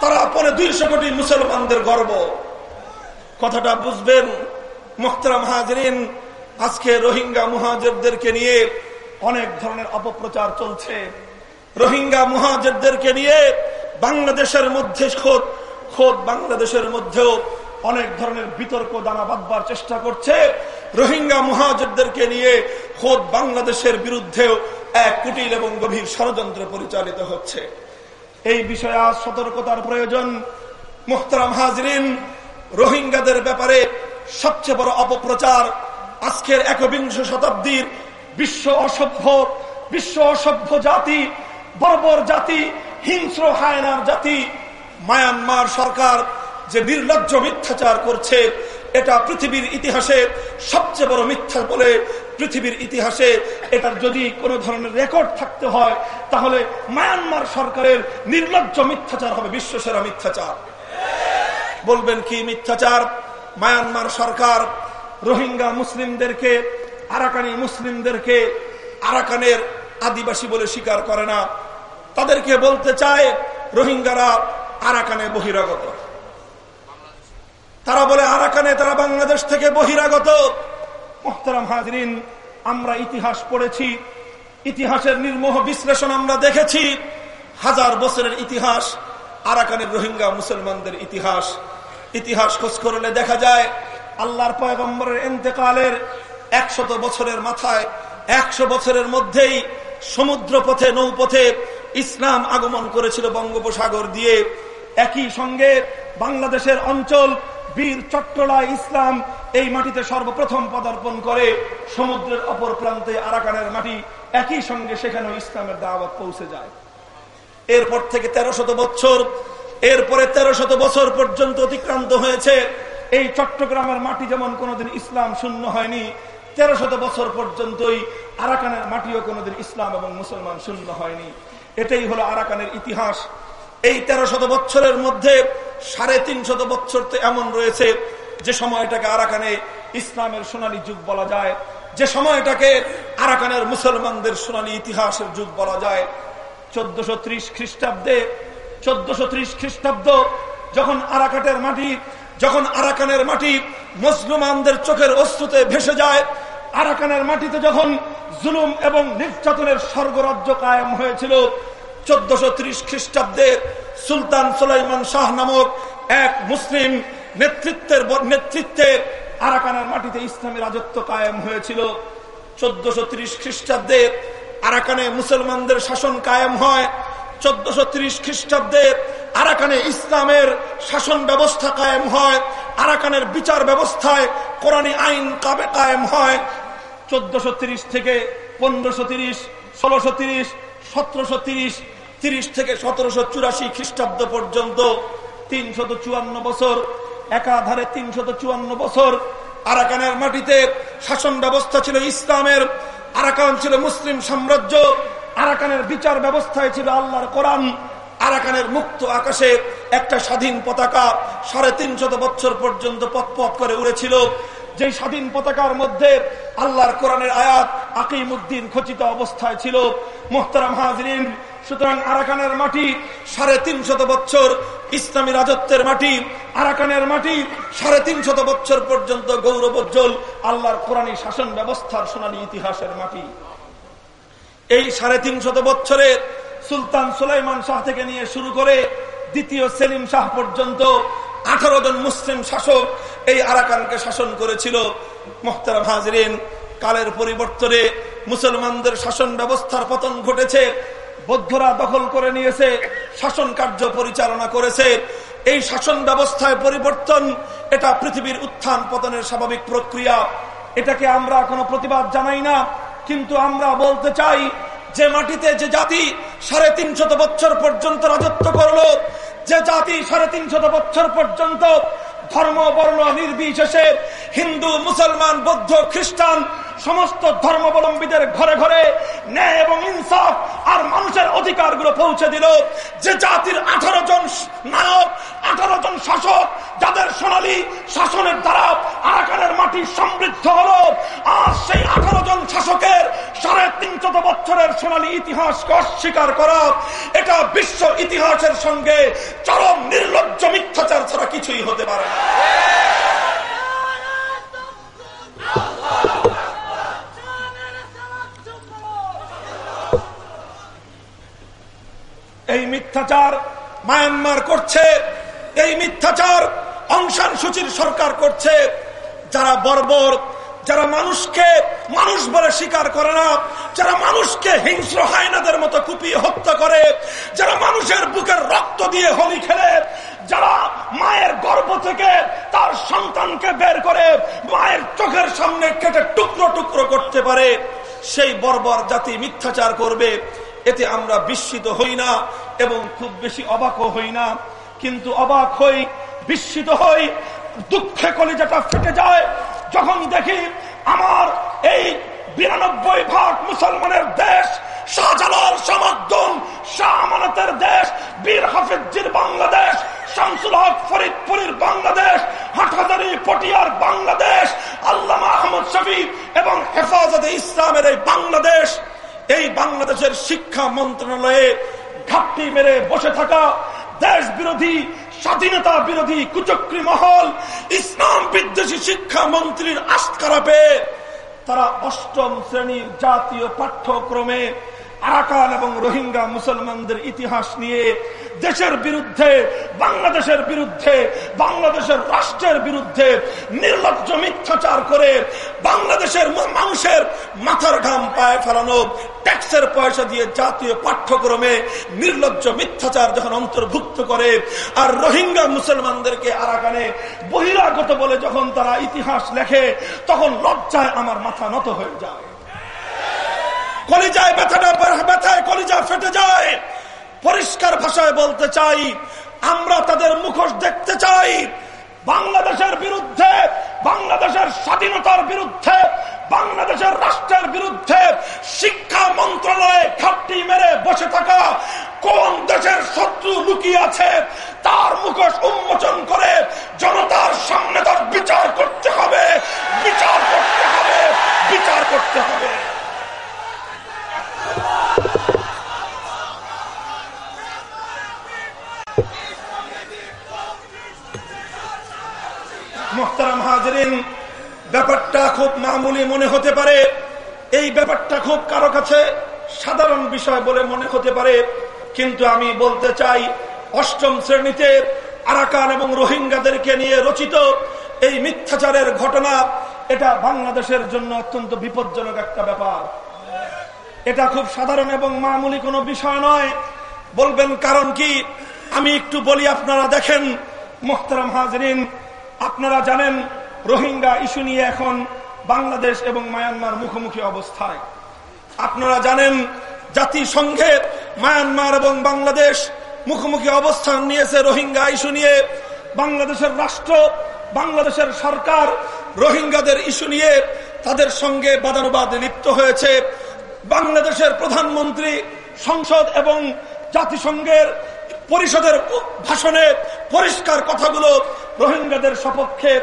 তারা পনে দুইশো কোটি মুসলমানদের গর্ব। কথাটা বুঝবেন মোখতারা মহাজরিন আজকে রোহিঙ্গা মুহাজেরদেরকে নিয়ে অনেক ধরনের অপপ্রচার চলছে। রোহিঙ্গা মুহাজেরদেরকে নিয়ে বাংলাদেশের মধ্যে খোদ খোদ বাংলাদেশের মধ্যেও অনেক ধরনের বিতর্ক, দানা বাঁধবার চেষ্টা করছে। রোহিঙ্গা মহাজরদেরকে নিয়ে খোদ বাংলাদেশের বিরুদ্ধেও এক কুটিল এবং গভীর ষড়যন্ত্র পরিচালিত হচ্ছে। এই বিষয়ে আজ সতর্কতার প্রয়োজন। মোহতারাম হাজরিন, রোহিঙ্গাদের ব্যাপারে সবচেয়ে বড় অপপ্রচার আজকের একবিংশ শতাব্দীর বিশ্ব অসভ্য বিশ্ব অসভ্য জাতি, বর্বর জাতি, হিংস্র হায়নার জাতি, মায়ানমার সরকার। যে নির্লজ্জ মিথ্যাচার করছে, এটা পৃথিবীর ইতিহাসে সবচেয়ে বড় মিথ্যা বলে পৃথিবীর ইতিহাসে এটার যদি কোনো ধরনের রেকর্ড থাকতে হয়, তাহলে মায়ানমার সরকারের নির্লজ্জ মিথ্যাচার হবে বিশ্বসেরা মিথ্যাচার। বলবেন কি মিথ্যাচার? মায়ানমার সরকার রোহিঙ্গা মুসলিমদেরকে, আরাকানি মুসলিমদেরকে আরাকানের আদিবাসী বলে স্বীকার করে না। তাদেরকে বলতে চায় রোহিঙ্গারা আরাকানে বহিরাগত। তারা বলে, আরাকানে তারা বাংলাদেশ থেকে বহিরাগত। মোহতারাম হাজরিন, আমরা ইতিহাস পড়েছি, ইতিহাসের নির্মোহ বিশ্লেষণ আমরা দেখেছি। হাজার বছরের ইতিহাস, আরাকানের রোহিঙ্গা মুসলমানদের ইতিহাস। ইতিহাস খোঁজ করলে দেখা যায়, আল্লাহর পয়গম্বরের এতেকালের একশত বছরের মাথায়, একশো বছরের মধ্যেই সমুদ্র পথে নৌপথে ইসলাম আগমন করেছিল বঙ্গোপসাগর দিয়ে। একই সঙ্গে বাংলাদেশের অঞ্চল বীর চট্টলা ইসলাম এই মাটিতে সর্বপ্রথম পদার্পণ করে সমুদ্রের অপর প্রান্তে আরাকানের মাটি একই সঙ্গে সেখানে ইসলামের দাওয়াত পৌঁছে যায়। এরপর থেকে তেরো শত বছর, এরপরে তেরো শত বছর পর্যন্ত অতিক্রান্ত হয়েছে। এই চট্টগ্রামের মাটি যেমন কোনোদিন ইসলাম শূন্য হয়নি, তেরো শত বছর পর্যন্তই আরাকানের মাটিও কোনোদিন ইসলাম এবং মুসলমান শূন্য হয়নি। এটাই হলো আরাকানের ইতিহাস। এই তেরো শত বছরের মধ্যে সাড়ে তিন শত বছর তো এমন রয়েছে, যে সময়টাকে আরাকানে ইসলামের সোনালী যুগ বলা যায়, যে সময়টাকে আরাকানের মুসলমানদের সোনালী ইতিহাসের যুগ বলা যায়। চোদ্দশো ত্রিশ খ্রিস্টাব্দে, চোদ্দশো ত্রিশ খ্রিস্টাব্দ, যখন আরাকাটের মাটি, যখন আরাকানের মাটি মুসলমানদের চোখের অস্তুতে ভেসে যায়, আরাকানের মাটিতে যখন জুলুম এবং নির্যাতনের স্বর্গরাজ্য কায়েম হয়েছিল চোদ্দশো ত্রিশ খ্রিস্টাব্দে সুলতান সুলাইমান শাহ নামক এক মুসলিম নেতৃত্বের নেতৃত্বে আরাকানের মাটিতে ইসলামী রাজত্ব কায়েম হয়েছিল। চোদ্দশো ত্রিশ খ্রিস্টাব্দে আরাকানে মুসলমানদের শাসন কায়েম হয়। চোদ্দশো ত্রিশ খ্রিস্টাব্দে আরাকানে ইসলামের শাসন ব্যবস্থা কায়েম হয়। আরাকানের বিচার ব্যবস্থায় কোরআনী আইন কাবে কায়েম হয়। চোদ্দশো থেকে পনেরোশো তিরিশ, ষোলোশো তিরিশ, সতেরোশো তিরিশ তিরিশ থেকে সতেরোশো চুরাশি খ্রিস্টাব্দ পর্যন্ত তিনশত চুয়ান্ন বছর, একাধারে তিনশত চুয়ান্ন বছর। আরাকানের মাটিতে শাসন ব্যবস্থা ছিল ইসলামের, আরাকান ছিল মুসলিম সাম্রাজ্য, আরাকানের বিচার ব্যবস্থায় ছিল আল্লাহর কোরআন। আরাকানের মুক্ত আকাশে একটা স্বাধীন পতাকা সাড়ে তিনশত বছর পর্যন্ত পথ করে উড়েছিল। যে স্বাধীন পতাকার মধ্যে আল্লাহর কোরআনের আয়াত আকিমুদ্দিন খচিত অবস্থায় ছিল। মোহতারাম হাজরিন সুতরাং আরাকানের মাটি সাড়ে তিনশত বছর ইসলামী রাজত্বের মাটি। আরাকানের মাটি সাড়ে তিনশত বছর পর্যন্ত গৌরবোজ্জ্বল আল্লাহর কোরআনী শাসন ব্যবস্থার সোনালী ইতিহাসের মাটি। এই সাড়ে তিনশত বছরে সুলতান সুলাইমান শাহ থেকে নিয়ে শুরু করে দ্বিতীয় সেলিম শাহ পর্যন্ত আঠারো জন মুসলিম শাসক এই আরাকানকে শাসন করেছিল। মোহতারা হাজরিন, কালের পরিবর্তনে মুসলমানদের শাসন ব্যবস্থার পতন ঘটেছে। বৌদ্ধরা দখল করে নিয়েছে, শাসন কার্য পরিচালনা করেছে। এই শাসন ব্যবস্থায় পরিবর্তন, এটা পৃথিবীর উত্থান পতনের স্বাভাবিক প্রক্রিয়া। এটাকে আমরা কোনো প্রতিবাদ জানাই না, কিন্তু আমরা বলতে চাই, যে মাটিতে যে জাতি সাড়ে তিনশত বছর পর্যন্ত রাজত্ব করল, যে জাতি সাড়ে তিনশত বছর পর্যন্ত ধর্ম, বর্ণ, নির্বিশেষে হিন্দু, মুসলমান, বৌদ্ধ, খ্রিস্টান সমস্ত ধর্মাবলম্বীদের ঘরে ঘরে ন্যায় এবং ইনসাফ আর মানুষের অধিকারগুলো পৌঁছে দিল। যে জাতির আঠারো জন নায়ক, আঠারো জন শাসক, যাদের সোনালী শাসনের দ্বারা আরাকানের মাটি সমৃদ্ধ হলো, আর সেই আঠারো জন শাসকের সাড়ে তিন তিনশত বছরের সোনালী ইতিহাসকে অস্বীকার করা, এটা বিশ্ব ইতিহাসের সঙ্গে চরম নির্লজ্জ মিথ্যাচার ছাড়া কিছুই হতে পারে না। এই মিথ্যাচার মায়ানমার করছে, এই মিথ্যাচার অংশান সূচির সরকার করছে। যারা বর্বর, যারা মানুষকে, মানুষ বলে স্বীকার করে না, যারা মানুষকে হিংস্র হায়নাদের মতো কুপিয়ে হত্যা করে, যারা মানুষের বুকের রক্ত দিয়ে হোলি খেলে, যারা মায়ের গর্ভ থেকে তার সন্তানকে বের করে মায়ের চোখের সামনে কেটে টুকরো টুকরো করতে পারে, সেই বর্বর জাতি মিথ্যাচার করবে। এতে আমরা বিস্মিত হই না এবং খুব বেশি অবাকও হই না। কিন্তু অবাক হই, বিস্মিত হই, দুঃখে কলিজাটা ফেটে যায় যখন দেখি আমার এই বিরানব্বই ভাগ মুসলমানের দেশ, শাহজালাল শাহ আমানতের দেশ, বীর বাংলাদেশ, শামসুল হক ফরিদপুরের বাংলাদেশ বাংলাদেশ, আল্লামা আহমদ শফি এবং হেফাজতে ইসলামের এই বাংলাদেশ এই বাংলাদেশের শিক্ষা মন্ত্রণালয়ে ঘাপটি মেরে বসে থাকা দেশ বিরোধী স্বাধীনতা বিরোধী কুচক্রী মহল, ইসলাম বিদ্বেষী শিক্ষা মন্ত্রীর আস্থা পেয়ে তারা অষ্টম শ্রেণির জাতীয় পাঠ্যক্রমে আরাকান এবং রোহিঙ্গা মুসলমানদের ইতিহাস নিয়ে দেশের বিরুদ্ধে, বাংলাদেশের বিরুদ্ধে, বাংলাদেশের রাষ্ট্রের বিরুদ্ধে নির্লজ্জ মিথ্যাচার করে বাংলাদেশের মানুষের মাথার ঘাম পায়ে ফেলানো, ট্যাক্সের পয়সা দিয়ে জাতীয় পাঠ্যক্রমে নির্লজ্জ মিথ্যাচার যখন অন্তর্ভুক্ত করে, আর রোহিঙ্গা মুসলমানদেরকে আরাকানে বহিরাগত বলে যখন তারা ইতিহাস লেখে, তখন লজ্জায় আমার মাথা নত হয়ে যায়। কলিজায় ব্যথাটা ব্যথায় কলিজা ফেটে যায়। পরিষ্কার ভাষায় বলতে চাই, আমরা তাদের মুখোশ দেখতে চাই। বাংলাদেশের বিরুদ্ধে, বাংলাদেশের স্বাধীনতার বিরুদ্ধে, বাংলাদেশের রাষ্ট্রের বিরুদ্ধে শিক্ষা মন্ত্রণালয়ে ঘাপটি মেরে বসে থাকা কোন দেশের শত্রু লুকিয়ে আছে, তার মুখোশ উন্মোচন করে জনতার সামনে তার বিচার করতে হবে, বিচার করতে হবে, বিচার করতে হবে। মোহতারাম হাজরিন, ব্যাপারটা খুব মামুলি মনে হতে পারে। এই ব্যাপারটা খুব কারও কাছে সাধারণ বিষয় বলে মনে হতে পারে। কিন্তু আমি বলতে চাই, অষ্টম শ্রেণীতে আরাকান এবং রোহিঙ্গাদেরকে নিয়ে রচিত এই মিথ্যাচারের ঘটনা, এটা বাংলাদেশের জন্য অত্যন্ত বিপজ্জনক একটা ব্যাপার। এটা খুব সাধারণ এবং মামুলি কোনো বিষয় নয়। বলবেন কারণ কি? আমি একটু বলি, আপনারা দেখেন, মোহতারাম হাজরিন আপনারা জানেন, রোহিঙ্গা ইস্যু নিয়ে এখন বাংলাদেশ এবং মায়ানমার মুখোমুখি অবস্থায়। আপনারা জানেন, জাতিসংঘে মায়ানমার এবং বাংলাদেশ মুখোমুখি অবস্থান নিয়েছে রোহিঙ্গা ইস্যু নিয়ে। বাংলাদেশের রাষ্ট্র, বাংলাদেশের সরকার রোহিঙ্গাদের ইস্যু নিয়ে তাদের সঙ্গে বাদানুবাদে লিপ্ত হয়েছে। বাংলাদেশের প্রধানমন্ত্রী সংসদ এবং জাতিসংঘের পরিষদের ভাষণে পরিষ্কার কথাগুলো রোহিঙ্গাদের সপক্ষে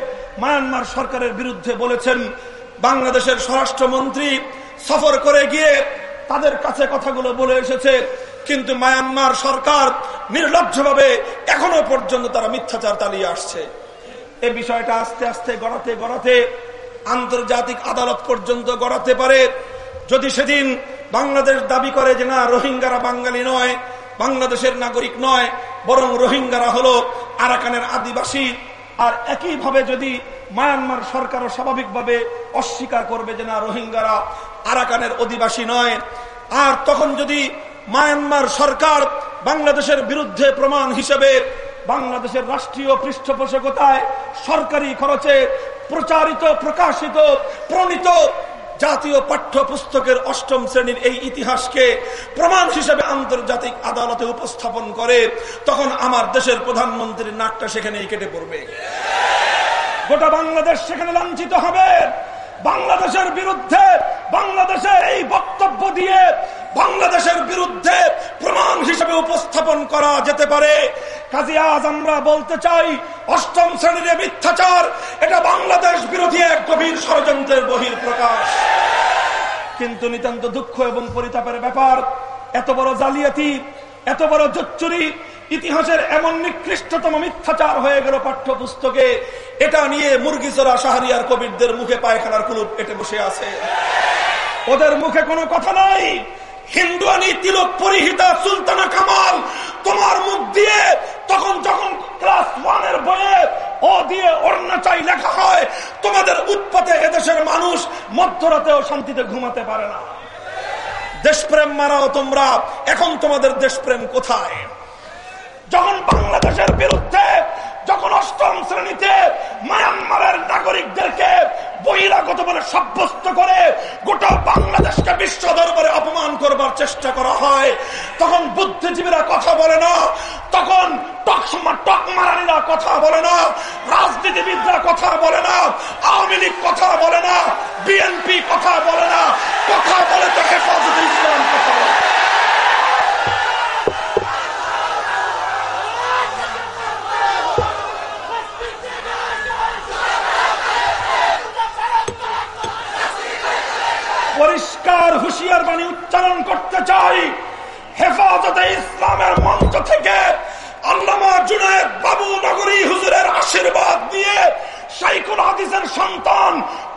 মায়ানমার সরকারের বিরুদ্ধে বলেছেন, বাংলাদেশের স্বরাষ্ট্রমন্ত্রী সফর করে গিয়ে তাদের কাছে কথাগুলো বলে এসেছে, কিন্তু মায়ানমার সরকার নির্লজ্জভাবে এখনও পর্যন্ত তারা মিথ্যাচার চালিয়ে আসছে। এ বিষয়টা আস্তে আস্তে গড়াতে গড়াতে আন্তর্জাতিক আদালত পর্যন্ত গড়াতে পারে। যদি সেদিন বাংলাদেশ দাবি করে যে না, রোহিঙ্গারা বাঙালি নয় বাংলাদেশের নাগরিক নয়, বরং রোহিঙ্গারা হলো আরাকানের আদিবাসী। আর একইভাবে যদি মায়ানমার সরকারও স্বাভাবিকভাবে অস্বীকার করবে যে না, রোহিঙ্গারা আরাকানের অধিবাসী নয়, আর তখন যদি মায়ানমার সরকার বাংলাদেশের বিরুদ্ধে প্রমাণ হিসেবে বাংলাদেশের রাষ্ট্রীয় পৃষ্ঠপোষকতায় সরকারি খরচে প্রচারিত, প্রকাশিত, প্রণীত জাতীয় পাঠ্য পুস্তকের অষ্টম শ্রেণির এই ইতিহাসকে প্রমাণ হিসেবে আন্তর্জাতিক আদালতে উপস্থাপন করে, তখন আমার দেশের প্রধানমন্ত্রীর নাকটা সেখানেই কেটে পড়বে। গোটা বাংলাদেশ সেখানে লাঞ্ছিত হবে। বাংলাদেশের বিরুদ্ধে বাংলাদেশের এই বক্তব্য দিয়ে বাংলাদেশের বিরুদ্ধে প্রমাণ হিসেবে উপস্থাপন করা যেতে পারে। কাজে আজ আমরা বলতে চাই, অষ্টম শ্রেণির মিথ্যাচার, এটা বাংলাদেশ বিরোধী এক গভীর ষড়যন্ত্রের বহির প্রকাশ কিন্তু নিতান্ত দুঃখ এবং পরিতাপের ব্যাপার, এত বড় জালিয়াতি, এত বড় জচ্চুরি ইতিহাসের এমন নিকৃষ্টতম মিথ্যাচার হয়ে গেল পাঠ্য পুস্তকে এটা নিয়ে মুরগিচরা শাহরিয়ার কবিরদের মুখে পায়খানার কুলুপ এটে বসে আছে। ওদের মুখে কোনো কথা নাই। হিন্দুয়ানি তিলক পরিহিতা সুলতানা কামাল, তোমার মুখ দিয়ে তখন যখন ক্লাস ওয়ানের বইয়ে ও দিয়ে অন্য লেখা হয়, তোমাদের উৎপাতে এদেশের মানুষ মধ্যরাতেও শান্তিতে ঘুমাতে পারে না। দেশপ্রেম মারাও তোমরা, এখন তোমাদের দেশপ্রেম কোথায়? যখন বাংলাদেশের বিরুদ্ধে, যখন অষ্টম শ্রেণীতে মায়ানমারের নাগরিকদেরকে বহিরাগত বলে সাব্যস্ত করে গোটা বাংলাদেশকে বিশ্ব দরবারে অপমান করবার চেষ্টা করা হয়, তখন বুদ্ধিজীবীরা কথা বলে না, তখন টকমারানিরা কথা বলে না, রাজনীতিবিদরা কথা বলে না, আওয়ামী লীগ কথা বলে না, বিএনপি কথা বলে না, কথা বলে তো হেফাজত ইসলাম কথা বলে পরিষ্কার হুশিয়ার বাণী উচ্চারণ করতে চাই। হেফাজতে ইসলামের মঞ্চ থেকে আল্লামা বাবু নগরী হুজুরের আশীর্বাদ সন্তান,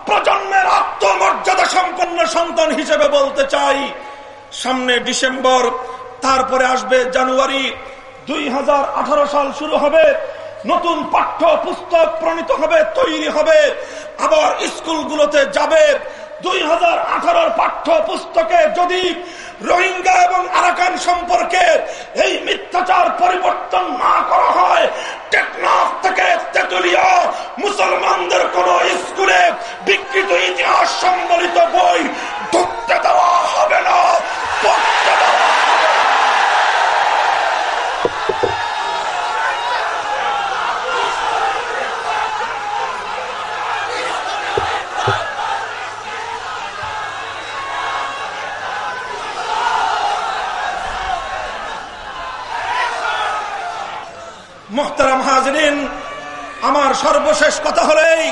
প্রজন্মের আত্মমর্যাদা সম্পন্ন সন্তান হিসেবে বলতে চাই। সামনে ডিসেম্বর, তারপরে আসবে জানুয়ারি। দুই হাজার আঠারো সাল শুরু হবে। নতুন পাঠ্য পুস্তক প্রণীত হবে, তৈরি হবে। আবার স্কুলগুলোতে যাবে। যদি রোহিঙ্গা এবং আরাকান সম্পর্কে এই মিথ্যাচার পরিবর্তন না করা হয়, টেকনাফ থেকে তেতুলিয়া মুসলমানদের কোন স্কুলে বিকৃত ইতিহাস সম্বলিত বই ঢুকতে দেওয়া হবে না মোহতারাম হাজরিন, আমার সর্বশেষ কথা হলেই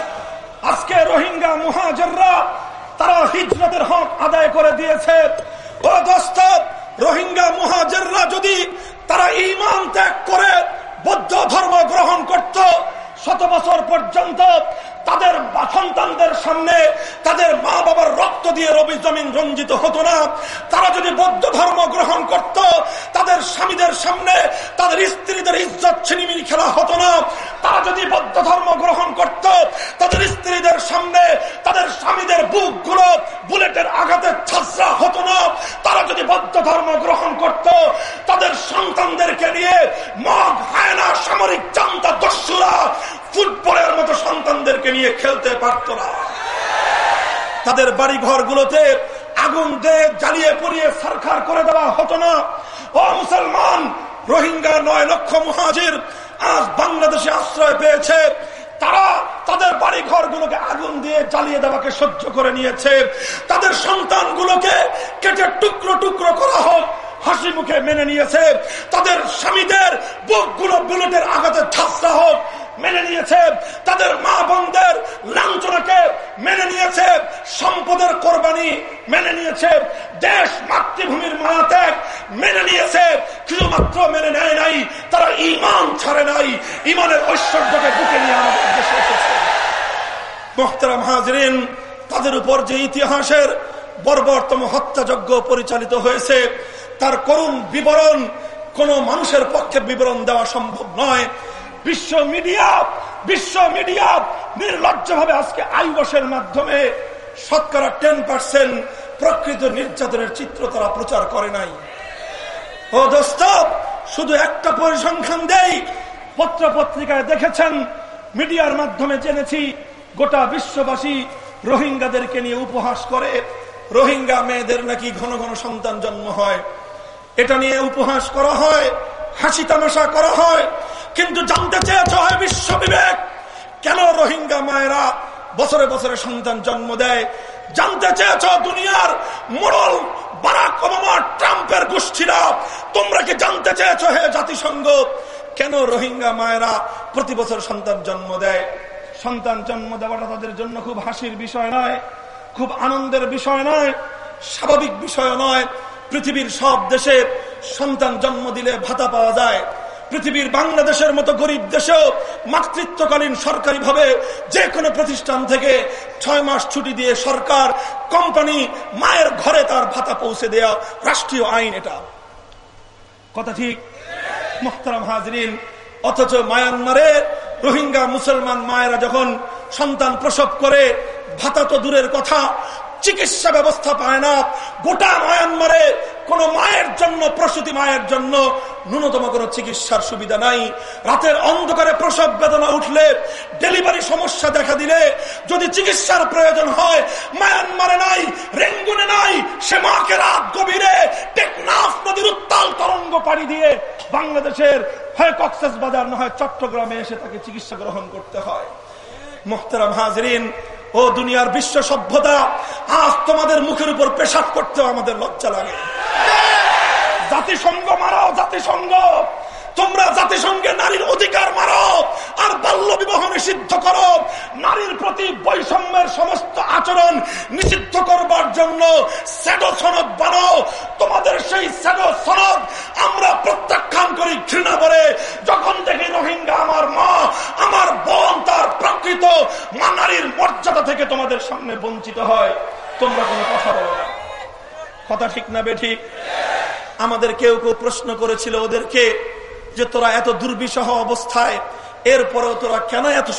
আজকে রোহিঙ্গা মুহাজররা তারা হিজরতের হক আদায় করে দিয়েছে। ও দোস্ত, রোহিঙ্গা মুহাজররা যদি তারা ইমান ত্যাগ করে, বৌদ্ধ ধর্ম গ্রহণ করত, শত বছর পর্যন্ত তাদের সন্তানদের সামনে তাদের মা বাবার রক্ত দিয়ে রবি জমিন রঞ্জিত হতো না। তারা যদি বৌদ্ধ ধর্ম গ্রহণ করত, তাদের স্বামীদের সামনে তাদের স্ত্রীদের ইজ্জত ছিনিমিনি খেলা হতো না। তারা যদি বৌদ্ধ ধর্ম গ্রহণ করত, তাদের স্ত্রীদের সামনে তাদের স্বামীদের বুকগুলো বুলেটের আঘাতে ছাসরা হতো না। তারা যদি বৌদ্ধ ধর্ম গ্রহণ করত, তাদের সন্তানদেরকে নিয়ে মগ হায়না, সামরিক জান্তা দস্যুরা ফুটবলের মতো সন্তানদেরকে নিয়ে খেলতে পারত না। তাদের বাড়ি ঘর গুলোতে আগুন দিয়ে জ্বালিয়ে পুড়িয়ে সরকার করে দেওয়া হতো না। ও মুসলমান, রোহিঙ্গা নয় লক্ষ মহাজির আজ বাংলাদেশে আশ্রয় পেয়েছে। তারা তাদের বাড়ি ঘরগুলোকে আগুন দিয়ে জ্বালিয়ে দেওয়াকে সহ্য করে নিয়েছে। তাদের সন্তানগুলোকে কেটে টুকরো টুকরো করা হোক, হাসি মুখে মেনে নিয়েছে। তাদের স্বামীদের বুকগুলো বুলেটের আঘাতে ঝাঁসা হোক মেনে নিয়েছে তাদের মা বোনদের লাঞ্ছনাকে মেনে নিয়েছে, সম্পদের কোরবানি মেনে নিয়েছে, দেশ মাতৃভূমির মায়াত্যাগ মেনে নিয়েছে, শুধুমাত্র মেনে নেয় নাই, তারা ইমান ছাড়ে নাই ইমানের ঐশ্বর্যকে বুকে নিয়ে আমাদের দেশে এসেছে। মোহতারাম হাজরিন, তাদের উপর যে ইতিহাসের বর্বরতম হত্যাযজ্ঞ পরিচালিত হয়েছে, তার করুণ বিবরণ কোন মানুষের পক্ষে বিবরণ দেওয়া সম্ভব নয়। বিশ্ব মিডিয়া বিশ্ব মিডিয়া নির্লজ্জভাবে আজকে আইবসের মাধ্যমে শতকরা টেন পার্সেন্ট প্রকৃত নির্যাতনের চিত্র তারা প্রচার করে নাই। ও দোস্ত, শুধু একটা পরিসংখ্যান দেই পত্র পত্রিকায় দেখেছেন, মিডিয়ার মাধ্যমে জেনেছি, গোটা বিশ্ববাসী রোহিঙ্গাদেরকে নিয়ে উপহাস করে, রোহিঙ্গা মেয়েদের নাকি ঘন ঘন সন্তান জন্ম হয়। এটা নিয়ে উপহাস করা হয়, হাসি তামাশা করা হয় কিন্তু জানতে চেয়েছ হয় বিশ্ব বিবেক কেন রোহিঙ্গা মায়েরা বছরে বছরে সন্তান জন্ম দেয়? জানতে চেয়েছ দুনিয়ার মোড়ল বারাক ওবামা ট্রাম্পের গোষ্ঠীরা? তোমরা কি জানতে চেয়েছ হে জাতিসংঘ, কেন রোহিঙ্গা মায়েরা প্রতি বছর সন্তান জন্ম দেয়? সন্তান জন্ম দেওয়াটা তাদের জন্য খুব হাসির বিষয় নয়, খুব আনন্দের বিষয় নয়, স্বাভাবিক বিষয় নয়। পৃথিবীর সব দেশে সন্তান জন্ম দিলে ভাতা পাওয়া যায়। পৃথিবীর বাংলাদেশের মতো গরিব দেশেও মাতৃত্বকালীন সরকারি ভাবে যে কোনো প্রতিষ্ঠান থেকে ছয় মাস ছুটি দিয়ে সরকার কোম্পানি মায়ের ঘরে তার ভাতা পৌঁছে দেয়া রাষ্ট্রীয় আইন এটা। কথা ঠিক? মোহতারাম হাজরিন, অথচ মায়ানমারে রোহিঙ্গা মুসলমান মায়েরা যখন সন্তান প্রসব করে, ভাতা তো দূরের কথা চিকিৎসা ব্যবস্থা পায় না। গোটা মায়ানমারে কোন মায়ের জন্য, প্রসূতি মায়ের জন্য ন্যূনতম কোন চিকিৎসার সুবিধা নাই। রাতের অন্ধকারে প্রসব বেদনা উঠলে, ডেলিভারি সমস্যা দেখা দিলে, যদি চিকিৎসার প্রয়োজন হয়, মায়ানমারে নাই, রেঙ্গুনে নাই, সে মাকে রাত গভীরে টেকনাফ নদীর উত্তাল তরঙ্গ পাড়ি দিয়ে বাংলাদেশের হয় কক্সেস বাজার না হয় চট্টগ্রামে এসে তাকে চিকিৎসা গ্রহণ করতে হয়। মোহতারাম হাজরিন ও দুনিয়ার বিশ্ব সভ্যতা, আজ তোমাদের মুখের উপর পেশাব করতেও আমাদের লজ্জা লাগে। জাতিসংঘ মারাও জাতিসংঘ। তোমরা জাতিসংঘে নারীর অধিকার মারো আর বাল্য বিবাহ নিষিদ্ধ করো। নারীর প্রতি বৈষম্যের সমস্ত আচরণ নিষিদ্ধ করবার জন্য বানাও তোমাদের সেই আমরা প্রত্যাখ্যান করি ঘৃণা করে যখন দেখি রোহিঙ্গা আমার মা, আমার বোন তার প্রকৃত মা নারীর মর্যাদা থেকে তোমাদের সামনে বঞ্চিত হয়। তোমরা কোনো কথা বলো না। কথা ঠিক না বে ঠিক? আমাদের কেউ কেউ প্রশ্ন করেছিল ওদেরকে যে তোরা এত দুর্বিষহ অবস্থায়, এরপরেও তোরা কেন এত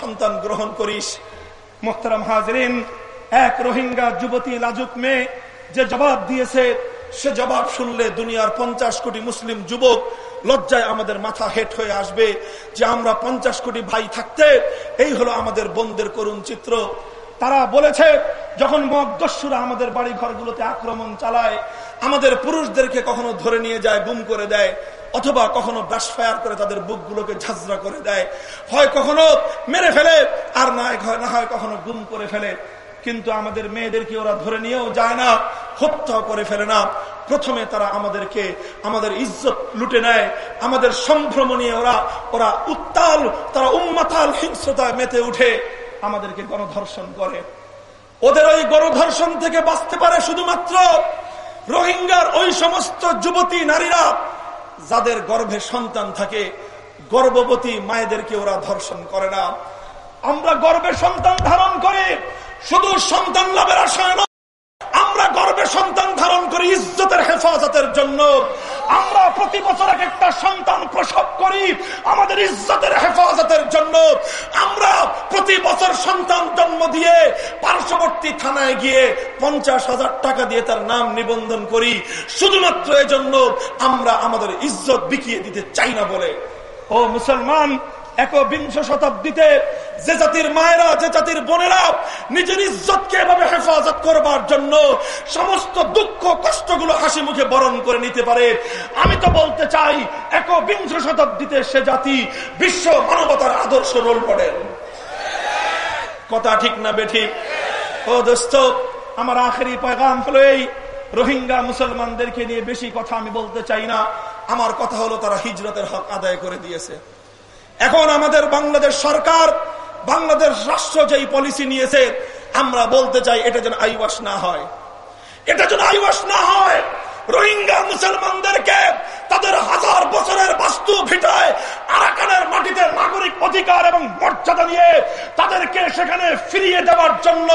সন্তান গ্রহণ করিস? মোখতারাম হাজরিন, এক রোহিঙ্গা যুবতী লাজুক মেয়ে যে জবাব দিয়েছে, সে জবাব শুনলে দুনিয়ার পঞ্চাশ কোটি মুসলিম যুবক লজ্জায় আমাদের মাথা হেট হয়ে আসবে যে আমরা পঞ্চাশ কোটি ভাই থাকতে, এই হলো আমাদের বোনদের করুণ চিত্র। তারা বলেছে, যখন মগদস্যুরা আমাদের বাড়ি ঘরগুলোতে আক্রমণ চালায়, আমাদের পুরুষদেরকে কখনো ধরে নিয়ে যায়, গুম করে দেয়। অথবা কখনো ব্রাশ ফায়ার করে তাদের বুকগুলোকে ঝাঁঝরা করে দেয়। হয় কখনো মেরে ফেলে, আর না হয় কখনো গুম করে ফেলে। কিন্তু আমাদের মেয়েদেরকে ওরা ধরে নিয়েও যায় না, হত্যা করে ফেলে না। প্রথমে তারা আমাদেরকে, আমাদের ইজ্জত লুটে নেয়। আমাদের সম্ভ্রম নিয়ে ওরা ওরা উত্তাল, তারা উম্মাতাল হিংস্রতায় মেতে উঠে আমাদেরকে গণধর্ষণ করে। ওদের ওই গণধর্ষণ থেকে বাঁচতে পারে শুধুমাত্র রোহিঙ্গার ওই সমস্ত যুবতী নারীরা। যাদের গর্ভে সন্তান থাকে, গর্ভবতী মায়েদেরকে ওরা ধর্ষণ করে না। আমরা গর্বে সন্তান ধারণ করে, শুধু সন্তান লাভের আশায় আমরা গর্বে সন্তান ধারণ করি, ইজ্জতের হেফাজতের জন্য। আমরা প্রতি বছর এক একটা সন্তান প্রসব করি, আমাদের ইজ্জতের হেফাজতের জন্য। আমরা প্রতি বছর সন্তান জন্ম দিয়ে পার্শ্ববর্তী থানায় গিয়ে পঞ্চাশ হাজার টাকা দিয়ে তার নাম নিবন্ধন করি। শুধুমাত্র এজন্য আমরা আমাদের ইজ্জত বিকিয়ে দিতে চাই না বলে। ও মুসলমান একবিংশ শতাব্দীতে যে জাতির মায়েরা, যে জাতির বোনেরা নিজের ইজ্জতকে এভাবে হেফাজত করবার জন্য সমস্ত দুঃখ, কষ্টগুলো হাসি মুখে বরণ করে নিতে পারে। আমি তো বলতে চাই, একবিংশ শতাব্দীতে সে জাতি বিশ্ব মানবতার আদর্শ রোল মডেল কথা ঠিক না বেঠিক? ও দোস্ত, আমার আখেরি পয়গাম হলো এই রোহিঙ্গা মুসলমানদেরকে নিয়ে বেশি কথা আমি বলতে চাই না। আমার কথা হলো তারা হিজরতের হক আদায় করে দিয়েছে। এখন আমাদের বাংলাদেশ সরকার, বাংলাদেশ রাষ্ট্র যেই পলিসি নিয়েছে, আমরা বলতে চাই এটা যেন আইওয়াস না হয়। এটা যেন আইওয়াস না হয়। রোহিঙ্গা মুসলমানদেরকে তাদের হাজার বছরের বাস্তু ভিটায় আরাকানের মাটিতে নাগরিক অধিকার এবং মর্যাদা নিয়ে তাদেরকে সেখানে ফিরিয়ে দেওয়ার জন্য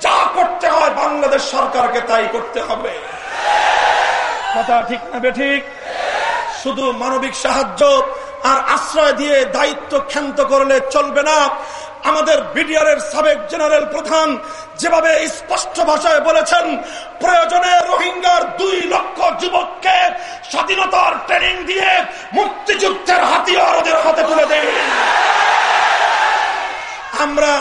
যা করতে হয় বাংলাদেশ সরকারকে তাই করতে হবে। কথা ঠিক না ঠিক? শুধু মানবিক সাহায্য আর আশ্রয় দিয়ে দায়িত্ব ক্ষান্ত করলে চলবে না। আমাদের বিডিআরের সাবেক জেনারেল প্রধান যেভাবে স্পষ্ট ভাষায় বলেছেন, প্রয়োজনে রোহিঙ্গার দুই লক্ষ যুবককে স্বাধীনতার ট্রেনিং দিয়ে মুক্তিযুদ্ধের হাতিয়ার ওদের হাতে তুলে দেয় আমরা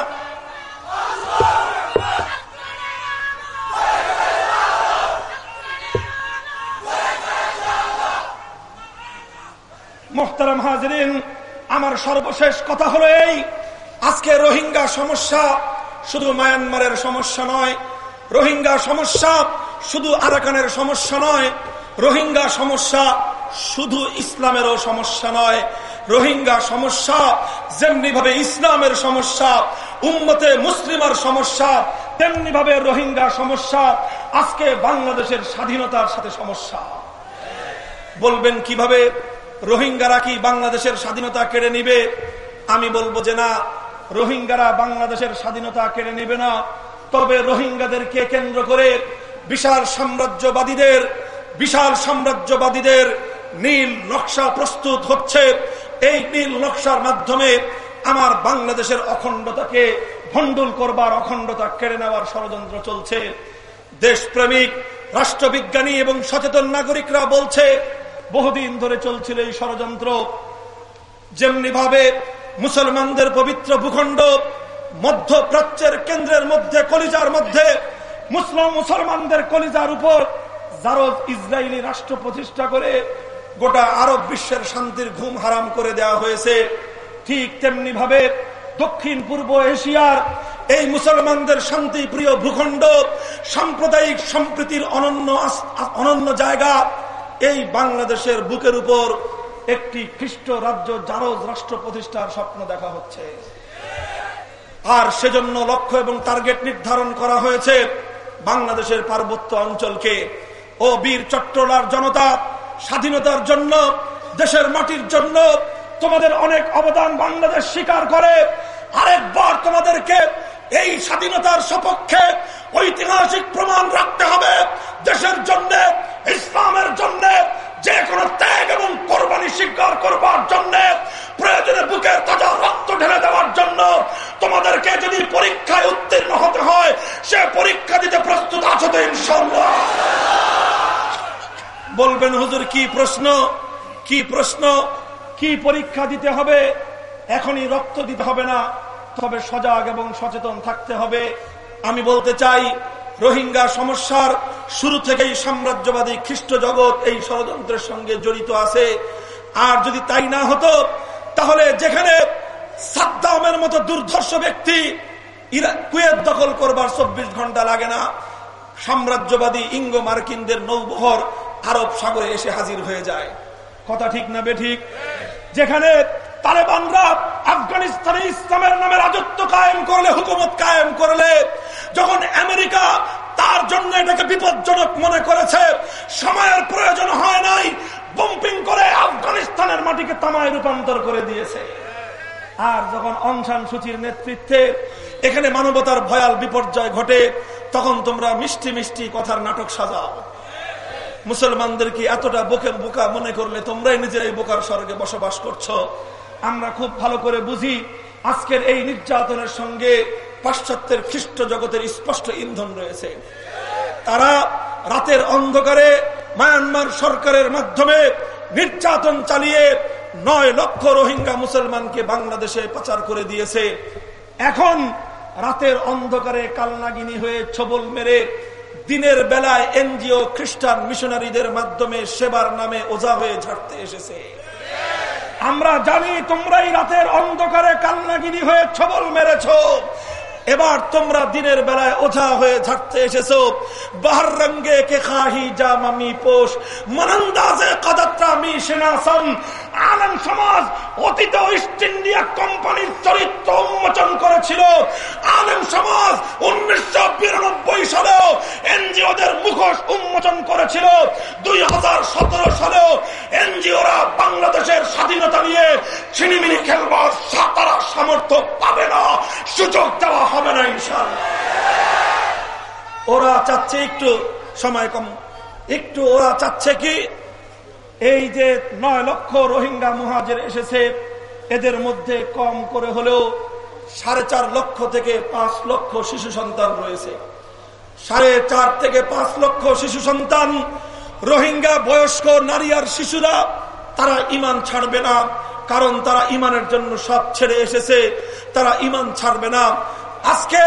মোহতারাম হাজরিন, আমার সর্বশেষ কথা হলো এই। আজকে রোহিঙ্গা সমস্যা শুধু মায়ানমারের সমস্যা নয়, রোহিঙ্গা সমস্যা শুধু আরাকানের সমস্যা নয়, রোহিঙ্গা সমস্যা শুধু ইসলামেরও সমস্যা নয়। রোহিঙ্গা সমস্যা যেমনি ভাবে ইসলামের সমস্যা, উম্মতে মুসলিমার সমস্যা তেমনি ভাবে রোহিঙ্গা সমস্যা, আজকে বাংলাদেশের স্বাধীনতার সাথে সমস্যা। বলবেন কীভাবে? রোহিঙ্গারা কি বাংলাদেশের স্বাধীনতা কেড়ে নিবে? আমি বলব যে না, রোহিঙ্গারা বাংলাদেশের স্বাধীনতা কেড়ে নেবে না। তবে রোহিঙ্গাদেরকে কেন্দ্র করে বিশাল সাম্রাজ্যবাদীদের বিশাল সাম্রাজ্যবাদীদের নীল নকশা প্রস্তুত হচ্ছে। এই নীল নকশার মাধ্যমে আমার বাংলাদেশের অখণ্ডতাকে ভণ্ডুল করবার অখণ্ডতা কেড়ে নেওয়ার ষড়যন্ত্র চলছে। দেশপ্রেমিক, রাষ্ট্রবিজ্ঞানী এবং সচেতন নাগরিকরা বলছে বহুদিন ধরে চলছিল এই ষড়যন্ত্র। যেমনি ভাবে মুসলমানদের পবিত্র ভূখণ্ড, মধ্যপ্রাচ্যের কেন্দ্রের মধ্যে, কলিজার মধ্যে, মুসলিম, মুসলমানদের কলিজার উপর জারজ ইসরায়েলি রাষ্ট্র প্রতিষ্ঠা করে গোটা আরব বিশ্বের শান্তির ঘুম হারাম করে দেওয়া হয়েছে। ঠিক তেমনি ভাবে দক্ষিণ পূর্ব এশিয়ার এই মুসলমানদের শান্তি প্রিয় ভূখণ্ড, সাম্প্রদায়িক সম্প্রীতির অনন্য অনন্য জায়গা এই বাংলাদেশের বুকের উপর একটি খ্রিস্ট রাজ্য জারজ রাষ্ট্র প্রতিষ্ঠার স্বপ্ন দেখা হচ্ছে। আর সেজন্য লক্ষ্য এবং টার্গেট নির্ধারণ করা হয়েছে বাংলাদেশের পার্বত্য অঞ্চলকে। ও বীর চট্টলার জনতা স্বাধীনতার জন্য, দেশের মাটির জন্য তোমাদের অনেক অবদান বাংলাদেশ স্বীকার করে। আরেকবার তোমাদেরকে এই স্বাধীনতার সপক্ষে ঐতিহাসিক প্রমাণ রাখতে হবে দেশের জন্য, ইসলামের জন্য যে কোনো ত্যাগ এবং কোরবানি স্বীকার করবার জন্য, প্রয়োজনে বুকের তাজা রক্ত ঢেলে দেওয়ার জন্য। তোমাদেরকে যদি পরীক্ষায় উত্তীর্ণ হতে হয়, সে পরীক্ষা দিতে প্রস্তুত আছো তো ইনশাল্লাহ বলবেন, হুজুর, কি প্রশ্ন? কি প্রশ্ন? কি পরীক্ষা দিতে হবে? এখনই রক্ত দিতে হবে না। তবে সজাগ এবং সচেতন থাকতে হবে। আমি বলতে চাই, রোহিঙ্গা সমস্যার শুরু থেকেই সাম্রাজ্যবাদী খ্রিস্ট জগৎ এই ষড়যন্ত্রের সঙ্গে জড়িত আছে। আর যদি তাই না হতো, তাহলে যেখানে সাদ্দামের মতো দুর্ধর্ষ ব্যক্তি কুয়েত দখল করবার চব্বিশ ঘণ্টা লাগে না, সাম্রাজ্যবাদী ইঙ্গ মার্কিনদের নৌবহর আরব সাগরে এসে হাজির হয়ে যায়। কথা ঠিক না বে ঠিক? যেখানে তালেবানরা আফগানিস্তানে ইসলামের নামে রাজত্ব কায়েম করলে, হুকুমত কায়েম করলে, যখন আমেরিকা তার জন্য এটাকে বিপজ্জনক মনে করেছে, সময়ের প্রয়োজন হয় নাই বম্পিং করে আফগানিস্তানের মাটিকে তামায় রূপান্তর করে দিয়েছে। আর যখন অংশান সূচির নেতৃত্বে এখানে মানবতার ভয়াল বিপর্যয় ঘটে, তখন তোমরা মিষ্টি মিষ্টি কথার নাটক সাজাও। মুসলমানদেরকে এতটা বোকে বোকা মনে করলে তোমরাই নিজেরাই বোকার স্বর্গে বসবাস করছ? আমরা খুব ভালো করে বুঝি আজকের এই নির্যাতনের সঙ্গে পাশ্চাত্যের খ্রিস্ট জগতের স্পষ্ট ইন্ধন রয়েছে। তারা রাতের অন্ধকারে মায়ানমার সরকারের মাধ্যমে নির্যাতন চালিয়ে নয় লক্ষ রোহিঙ্গা মুসলমানকে বাংলাদেশে পাচার করে দিয়েছে। এখন রাতের অন্ধকারে কালনাগিনী হয়ে ছবল মেরে দিনের বেলায় এনজিও খ্রিস্টান মিশনারিদের মাধ্যমে সেবার নামে ওজা হয়ে ঝাড়তে এসেছে। আমরা জানি তোমরাই রাতের অন্ধকারে কান্নাগিনি হয়ে ছবল মেরেছ। এবার তোমরা দিনের বেলায় ওঝা হয়ে ঝাড়তে এসেছ। বাহার রঙ্গে কে খাহি যা মামি পোষ। মানন্দাজে কাদাত্রা মি সেনাসন আনন্দ সমাজ অতীত ইস্ট ইন্ডিয়া কোম্পানির চরিত্র উন্মোচন করেছিল। আনন্দ সমাজ উনিশশো বিরানব্বই সালেও এনজিওদের মুখোশ উন্মোচন করেছিল। দুই হাজার সতেরো সালেও এনজিওরা বাংলাদেশের স্বাধীনতা নিয়ে ছিনিমিনি খেলবার তারা সামর্থ্য পাবে না। সুযোগ দেওয়া হবে না ইনশাল ওরা চাচ্ছে একটু সময় কম। একটু ওরা চাচ্ছে কি? এই যে নয় লক্ষ রোহিঙ্গা মহাজের এসেছে, এদের মধ্যে কম করে হলেও সাড়ে চার লক্ষ থেকে পাঁচ লক্ষ শিশু সন্তান রয়েছে। সাড়ে চার থেকে পাঁচ লক্ষ শিশু সন্তান, রোহিঙ্গা বয়স্ক নারী আর শিশুরা, তারা ইমান ছাড়বে না। কারণ তারা ইমানের জন্য সব ছেড়ে এসেছে, তারা ইমান ছাড়বে না। আজকে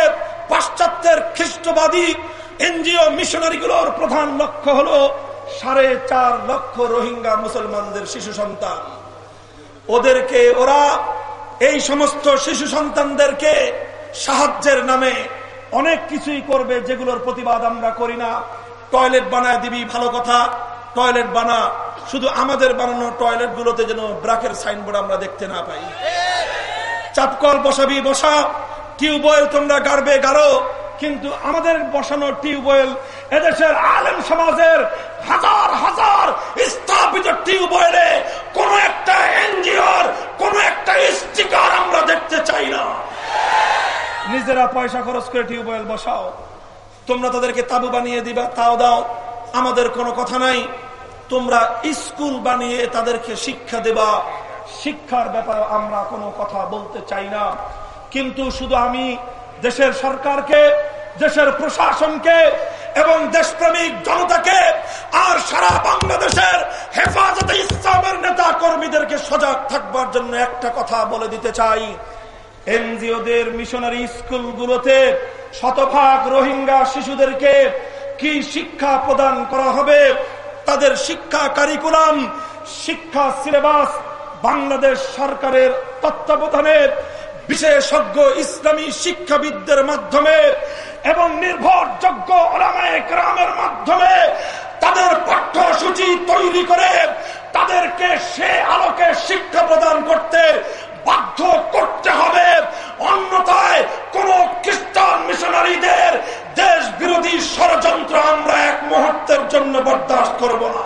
পাশ্চাত্যের খ্রিস্টবাদী এনজিও মিশনারিগুলোর প্রধান লক্ষ্য হলো সাড়ে চার লক্ষ রোহিঙ্গা মুসলমানদের শিশু সন্তান। ওদেরকে ওরা এই সমস্ত শিশু সন্তানদেরকে সাহায্যের নামে অনেক কিছুই করবে যেগুলোর প্রতিবাদ আমরা করি না। টয়লেট বানায় দিবি, ভালো কথা। টয়লেট বানা, শুধু আমাদের বানানো টয়লেট গুলোতে যেন ব্রাকের সাইনবোর্ড আমরা দেখতে না পাই। চাপকল বসাবি, বসা। টিউবওয়েল তোমরা গাড়বে গাড়ো কিন্তু আমাদের বসানো টিউবওয়েল এদেশের আলেম সমাজের হাজার হাজার স্থাপিত টিউবওয়েলে কোন একটা এনজিওর, কোন একটা স্টিকার আমরা দেখতে চাই না। নিজেরা পয়সা খরচ করে টিউবওয়েল বসাও। তোমরা তাদেরকে তাবু বানিয়ে দিবা, তাও দাও। আমাদের কোনো কথা নাই। তোমরা স্কুল বানিয়ে তাদেরকে শিক্ষা দেবা। শিক্ষার ব্যাপারে আমরা কোনো কথা বলতে চাই না। কিন্তু শুধু আমি, দেশের সরকারকে, দেশের প্রশাসনকে এবং দেশপ্রেমিক জনতাকে আর সারা বাংলাদেশের হেফাজতে ইসলামের নেতা কর্মীদেরকে সজাগ থাকবার জন্য একটা কথা বলে দিতে চাই। এনজিওদের মিশনারি স্কুলগুলোতে শতভাগ রোহিঙ্গা শিশুদেরকে কি শিক্ষা প্রদান করা হবে? তাদের শিক্ষা কারিকুলাম, শিক্ষা সিলেবাস বাংলাদেশ সরকারের তত্ত্বাবধানে বিশেষজ্ঞ ইসলামী শিক্ষাবিদদের মাধ্যমে এবং নির্ভরযোগ্য গ্রামের মাধ্যমে তাদের পাঠ্যসূচি তৈরি করে তাদেরকে সে আলোকে শিক্ষা প্রদান করতে বাধ্য করতে হবে। অন্যথায় কোন খ্রিস্টান মিশনারিদের দেশ বিরোধী ষড়যন্ত্র আমরা এক মুহূর্তের জন্য বরদাস্ত করব না।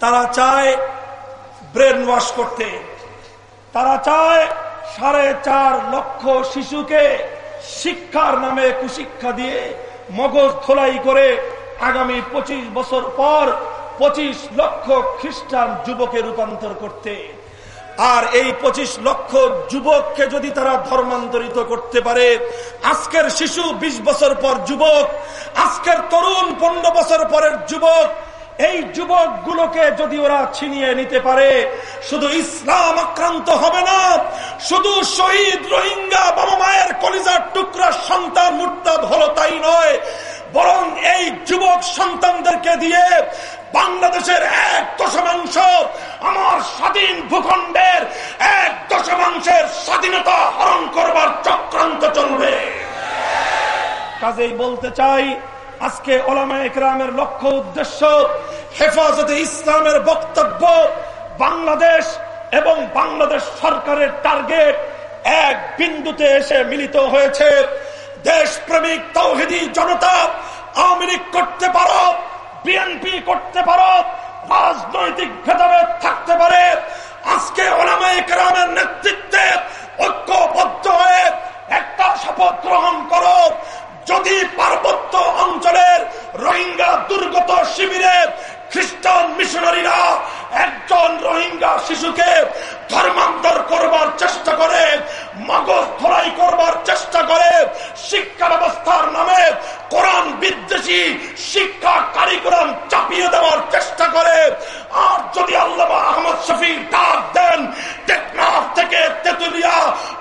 তারা চায় ব্রেন ওয়াশ করতে। তারা চায় সাড়ে চার লক্ষ শিশুকে শিক্ষার নামে কুশিক্ষা দিয়ে মগজ খোলাই করে আগামী পঁচিশ বছর পর পঁচিশ লক্ষ খ্রিস্টান যুবকে রূপান্তর করতে। আর এই পঁচিশ লক্ষ যুবককে যদি তারা ধর্মান্তরিত করতে পারে, আজকের শিশু ২০ বছর পর যুবক, আজকের তরুণ পনেরো বছর পরের যুবক এই যুবক গুলোকে যদি ওরা ছিনিয়ে নিতে পারে, শুধু ইসলাম আক্রান্ত হবে না, শুধু শহীদ রোহিঙ্গা বাবা মায়ের কলিজার টুকরা সন্তান মুরতাদ হলো তাই নয়, বরং এই যুবক সন্তানদেরকে দিয়ে বাংলাদেশের এক দশমাংশ, আমার স্বাধীন ভূখণ্ডের এক দশমাংশের স্বাধীনতা হরণ করবার চক্রান্ত চলবে। কাজেই বলতে চাই আজকে ওলামা একরামের লক্ষ্য উদ্দেশ্য হেফাজতে ইসলামের বক্তব্য, বাংলাদেশ এবং বাংলাদেশ সরকারের টার্গেট এক বিন্দুতে এসে মিলিত হয়েছে। দেশপ্রেমিক তৌহিদি জনতা, আওয়ামী লীগ করতে পারো, বিএনপি করতে পারো, রাজনৈতিক ভেদাভেদ থাকতে পারে। আজকে ওলামায় কেরামের নেতৃত্বে ঐক্যবদ্ধ হয়ে একটা শপথ গ্রহণ করো। যদি পার্বত্য অঞ্চলের রোহিঙ্গা দুর্গত শিবিরের খ্রিস্টান মিশনারিরা একজন রোহিঙ্গা শিশুকে ধর্মান্তর করবার চেষ্টা করে, মগজ ধরাই করবার চেষ্টা করে, শিক্ষা ব্যবস্থার নামে কোরআন বিদ্বেষী শিক্ষা কারিকুলাম চাপিয়ে দেওয়ার চেষ্টা করে। আর যদি আল্লাহ আহমদ শফি ডাক দেন, টেকনাফ থেকে তেতুলিয়া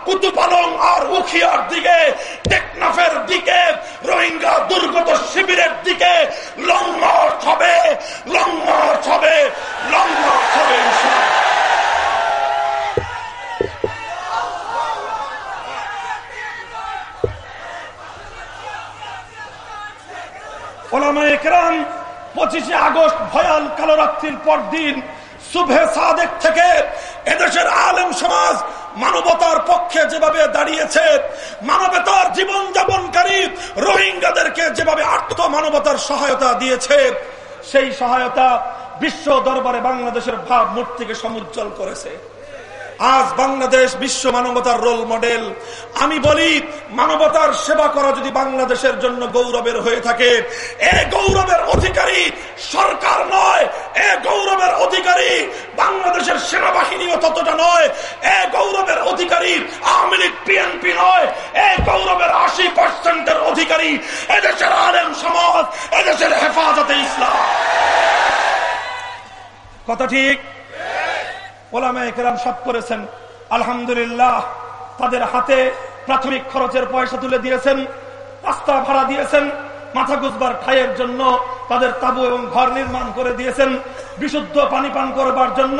কুতুপালং আর উখিয়ার দিকে, টেকনাফের দিকে, রোহিঙ্গা দুর্গত শিবিরের দিকে, লং মার্চ হবে, লং মার্চ হবে, লং not পঁচিশে আগস্ট ভয়াল কালো রাত্রির পর দিন সুভে সাদেক থেকে এদেশের আলেম সমাজ মানবতার পক্ষে যেভাবে দাঁড়িয়েছে, মানবতার জীবন যাপনকারী রোহিঙ্গাদেরকে যেভাবে আর্থ মানবতার সহায়তা দিয়েছে, সেই সহায়তা বিশ্ব দরবারে বাংলাদেশের ভাব মূর্তিকে সমুজ্জ্বল করেছে। আজ বাংলাদেশ বিশ্ব মানবতার রোল মডেল। আমি বলি, মানবতার সেবা করা যদি বাংলাদেশের জন্য গৌরবের হয়ে থাকে, এ গৌরবের অধিকারী সরকার নয়, এ গৌরবের অধিকারী বাংলাদেশের সেনাবাহিনীও ততটা নয়, এ গৌরবের অধিকারী আওয়ামী লীগ বিএনপি নয়, এ গৌরবের আশি পার্সেন্টের অধিকারী এদেশের আলেম সমাজ, এদেশের হেফাজতে ইসলাম। কথা ঠিক? ওলামায়াম সব করেছেন। আলহামদুলিল্লাহ, তাদের হাতে প্রাথমিক খরচের পয়সা তুলে দিয়েছেন, রাস্তা ভাড়া দিয়েছেন, মাথা গুজবার ঠাইয়ের জন্য তাদের তাবু এবং ঘর নির্মাণ করে দিয়েছেন, বিশুদ্ধ পানি পান করবার জন্য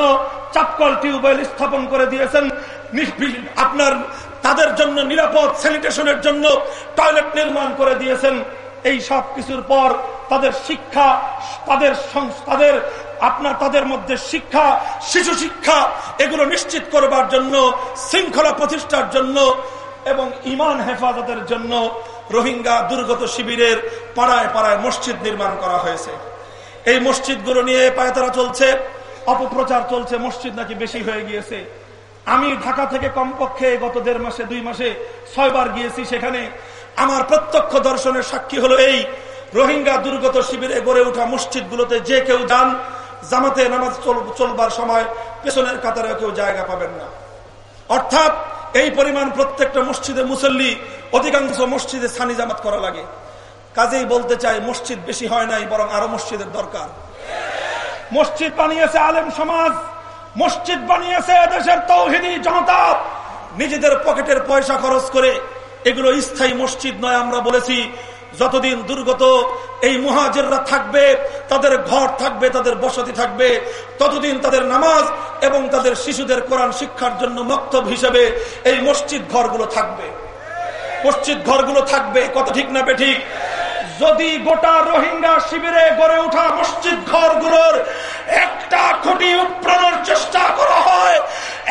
চাপকল টিউবওয়েল স্থাপন করে দিয়েছেন আপনার, তাদের জন্য নিরাপদ স্যানিটেশনের জন্য টয়লেট নির্মাণ করে দিয়েছেন। এই সব কিছুর পর তাদের শিক্ষা, তাদের তাদের আপনার তাদের মধ্যে শিক্ষা, শিশু শিক্ষা, এগুলো নিশ্চিত করবার জন্য, শৃঙ্খলা প্রতিষ্ঠার জন্য এবং ইমান হেফাজতের জন্য রোহিঙ্গা দুর্গত শিবিরের পাড়ায় পাড়ায় মসজিদ নির্মাণ করা হয়েছে। এই মসজিদগুলো নিয়ে পায়তারা চলছে, অপপ্রচার চলছে, মসজিদ নাকি বেশি হয়ে গিয়েছে। আমি ঢাকা থেকে কমপক্ষে গত দেড় মাসে, দুই মাসে ছয়বার গিয়েছি সেখানে। আমার প্রত্যক্ষ দর্শনের সাক্ষী হলো এই রোহিঙ্গা দুর্গত শিবিরে গড়ে ওঠা মসজিদগুলোতে যে কেউ যান জামাতে নামাজ চলবার সময় পেছনের কাতারে কেউ জায়গা পাবেন না। অর্থাৎ এই পরিমাণ প্রত্যেকটা মসজিদে মুসল্লি, অধিকাংশ মসজিদে সানি জামাত করা লাগে। কাজেই বলতে চাই, মসজিদ বেশি হয় নাই, বরং আরও মসজিদের দরকার। মসজিদ বানিয়েছে আলেম সমাজ, মসজিদ বানিয়েছে দেশের তৌহিদি জনতা। নিজেদের পকেটের পয়সা খরচ করে এগুলো স্থায়ী মসজিদ নয় আমরা বলেছি যতদিন দুর্গত এই মহাজেররা থাকবে, তাদের ঘর থাকবে, তাদের বসতি থাকবে, ততদিন তাদের নামাজ এবং তাদের শিশুদের কোরআন শিক্ষার জন্য মক্তব হিসেবে এই মসজিদ ঘরগুলো থাকবে। মসজিদ ঘরগুলো থাকবে কত ঠিক না বেঠিক যদি গোটা রোহিঙ্গা শিবিরে গড়ে ওঠা মসজিদ ঘরগুলোর একটা খুঁটি উৎপ্রাণের চেষ্টা করা হয়,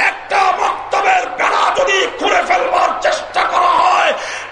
একটা মক্তবের বেড়া যদি খুঁড়ে ফেলবার চেষ্টা করা হয়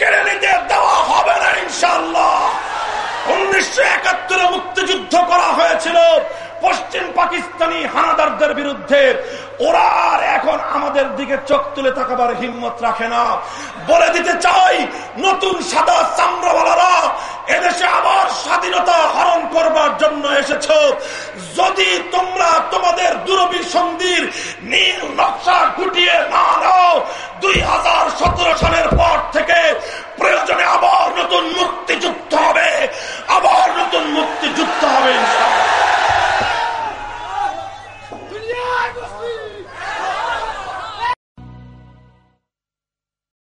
কেড়ে নিতে দেওয়া হবে না ইনশাল্লাহ উনিশশো একাত্তরে মুক্তিযুদ্ধ করা হয়েছিল। পশ্চিম পাকিস্তানি হানাদারদের বিরুদ্ধে ওরা আর এখন আমাদের দিকে চোখ তুলে থাকাবার হিম্মত রাখে না। বলে দিতে চাই, নতুন সাদা চামড়াওয়ালারা এদেশে আবার স্বাধীনতা হরণ করবার জন্য এসেছ। যদি তোমরা তোমাদের সন্ধির নীল নকশা গুটিয়ে না নাও, দুই হাজার সতেরো সালের পর থেকে প্রয়োজনে আবার নতুন মুক্তিযুদ্ধ হবে। আবার নতুন মুক্তিযুদ্ধ হবে ইনশাল্লাহ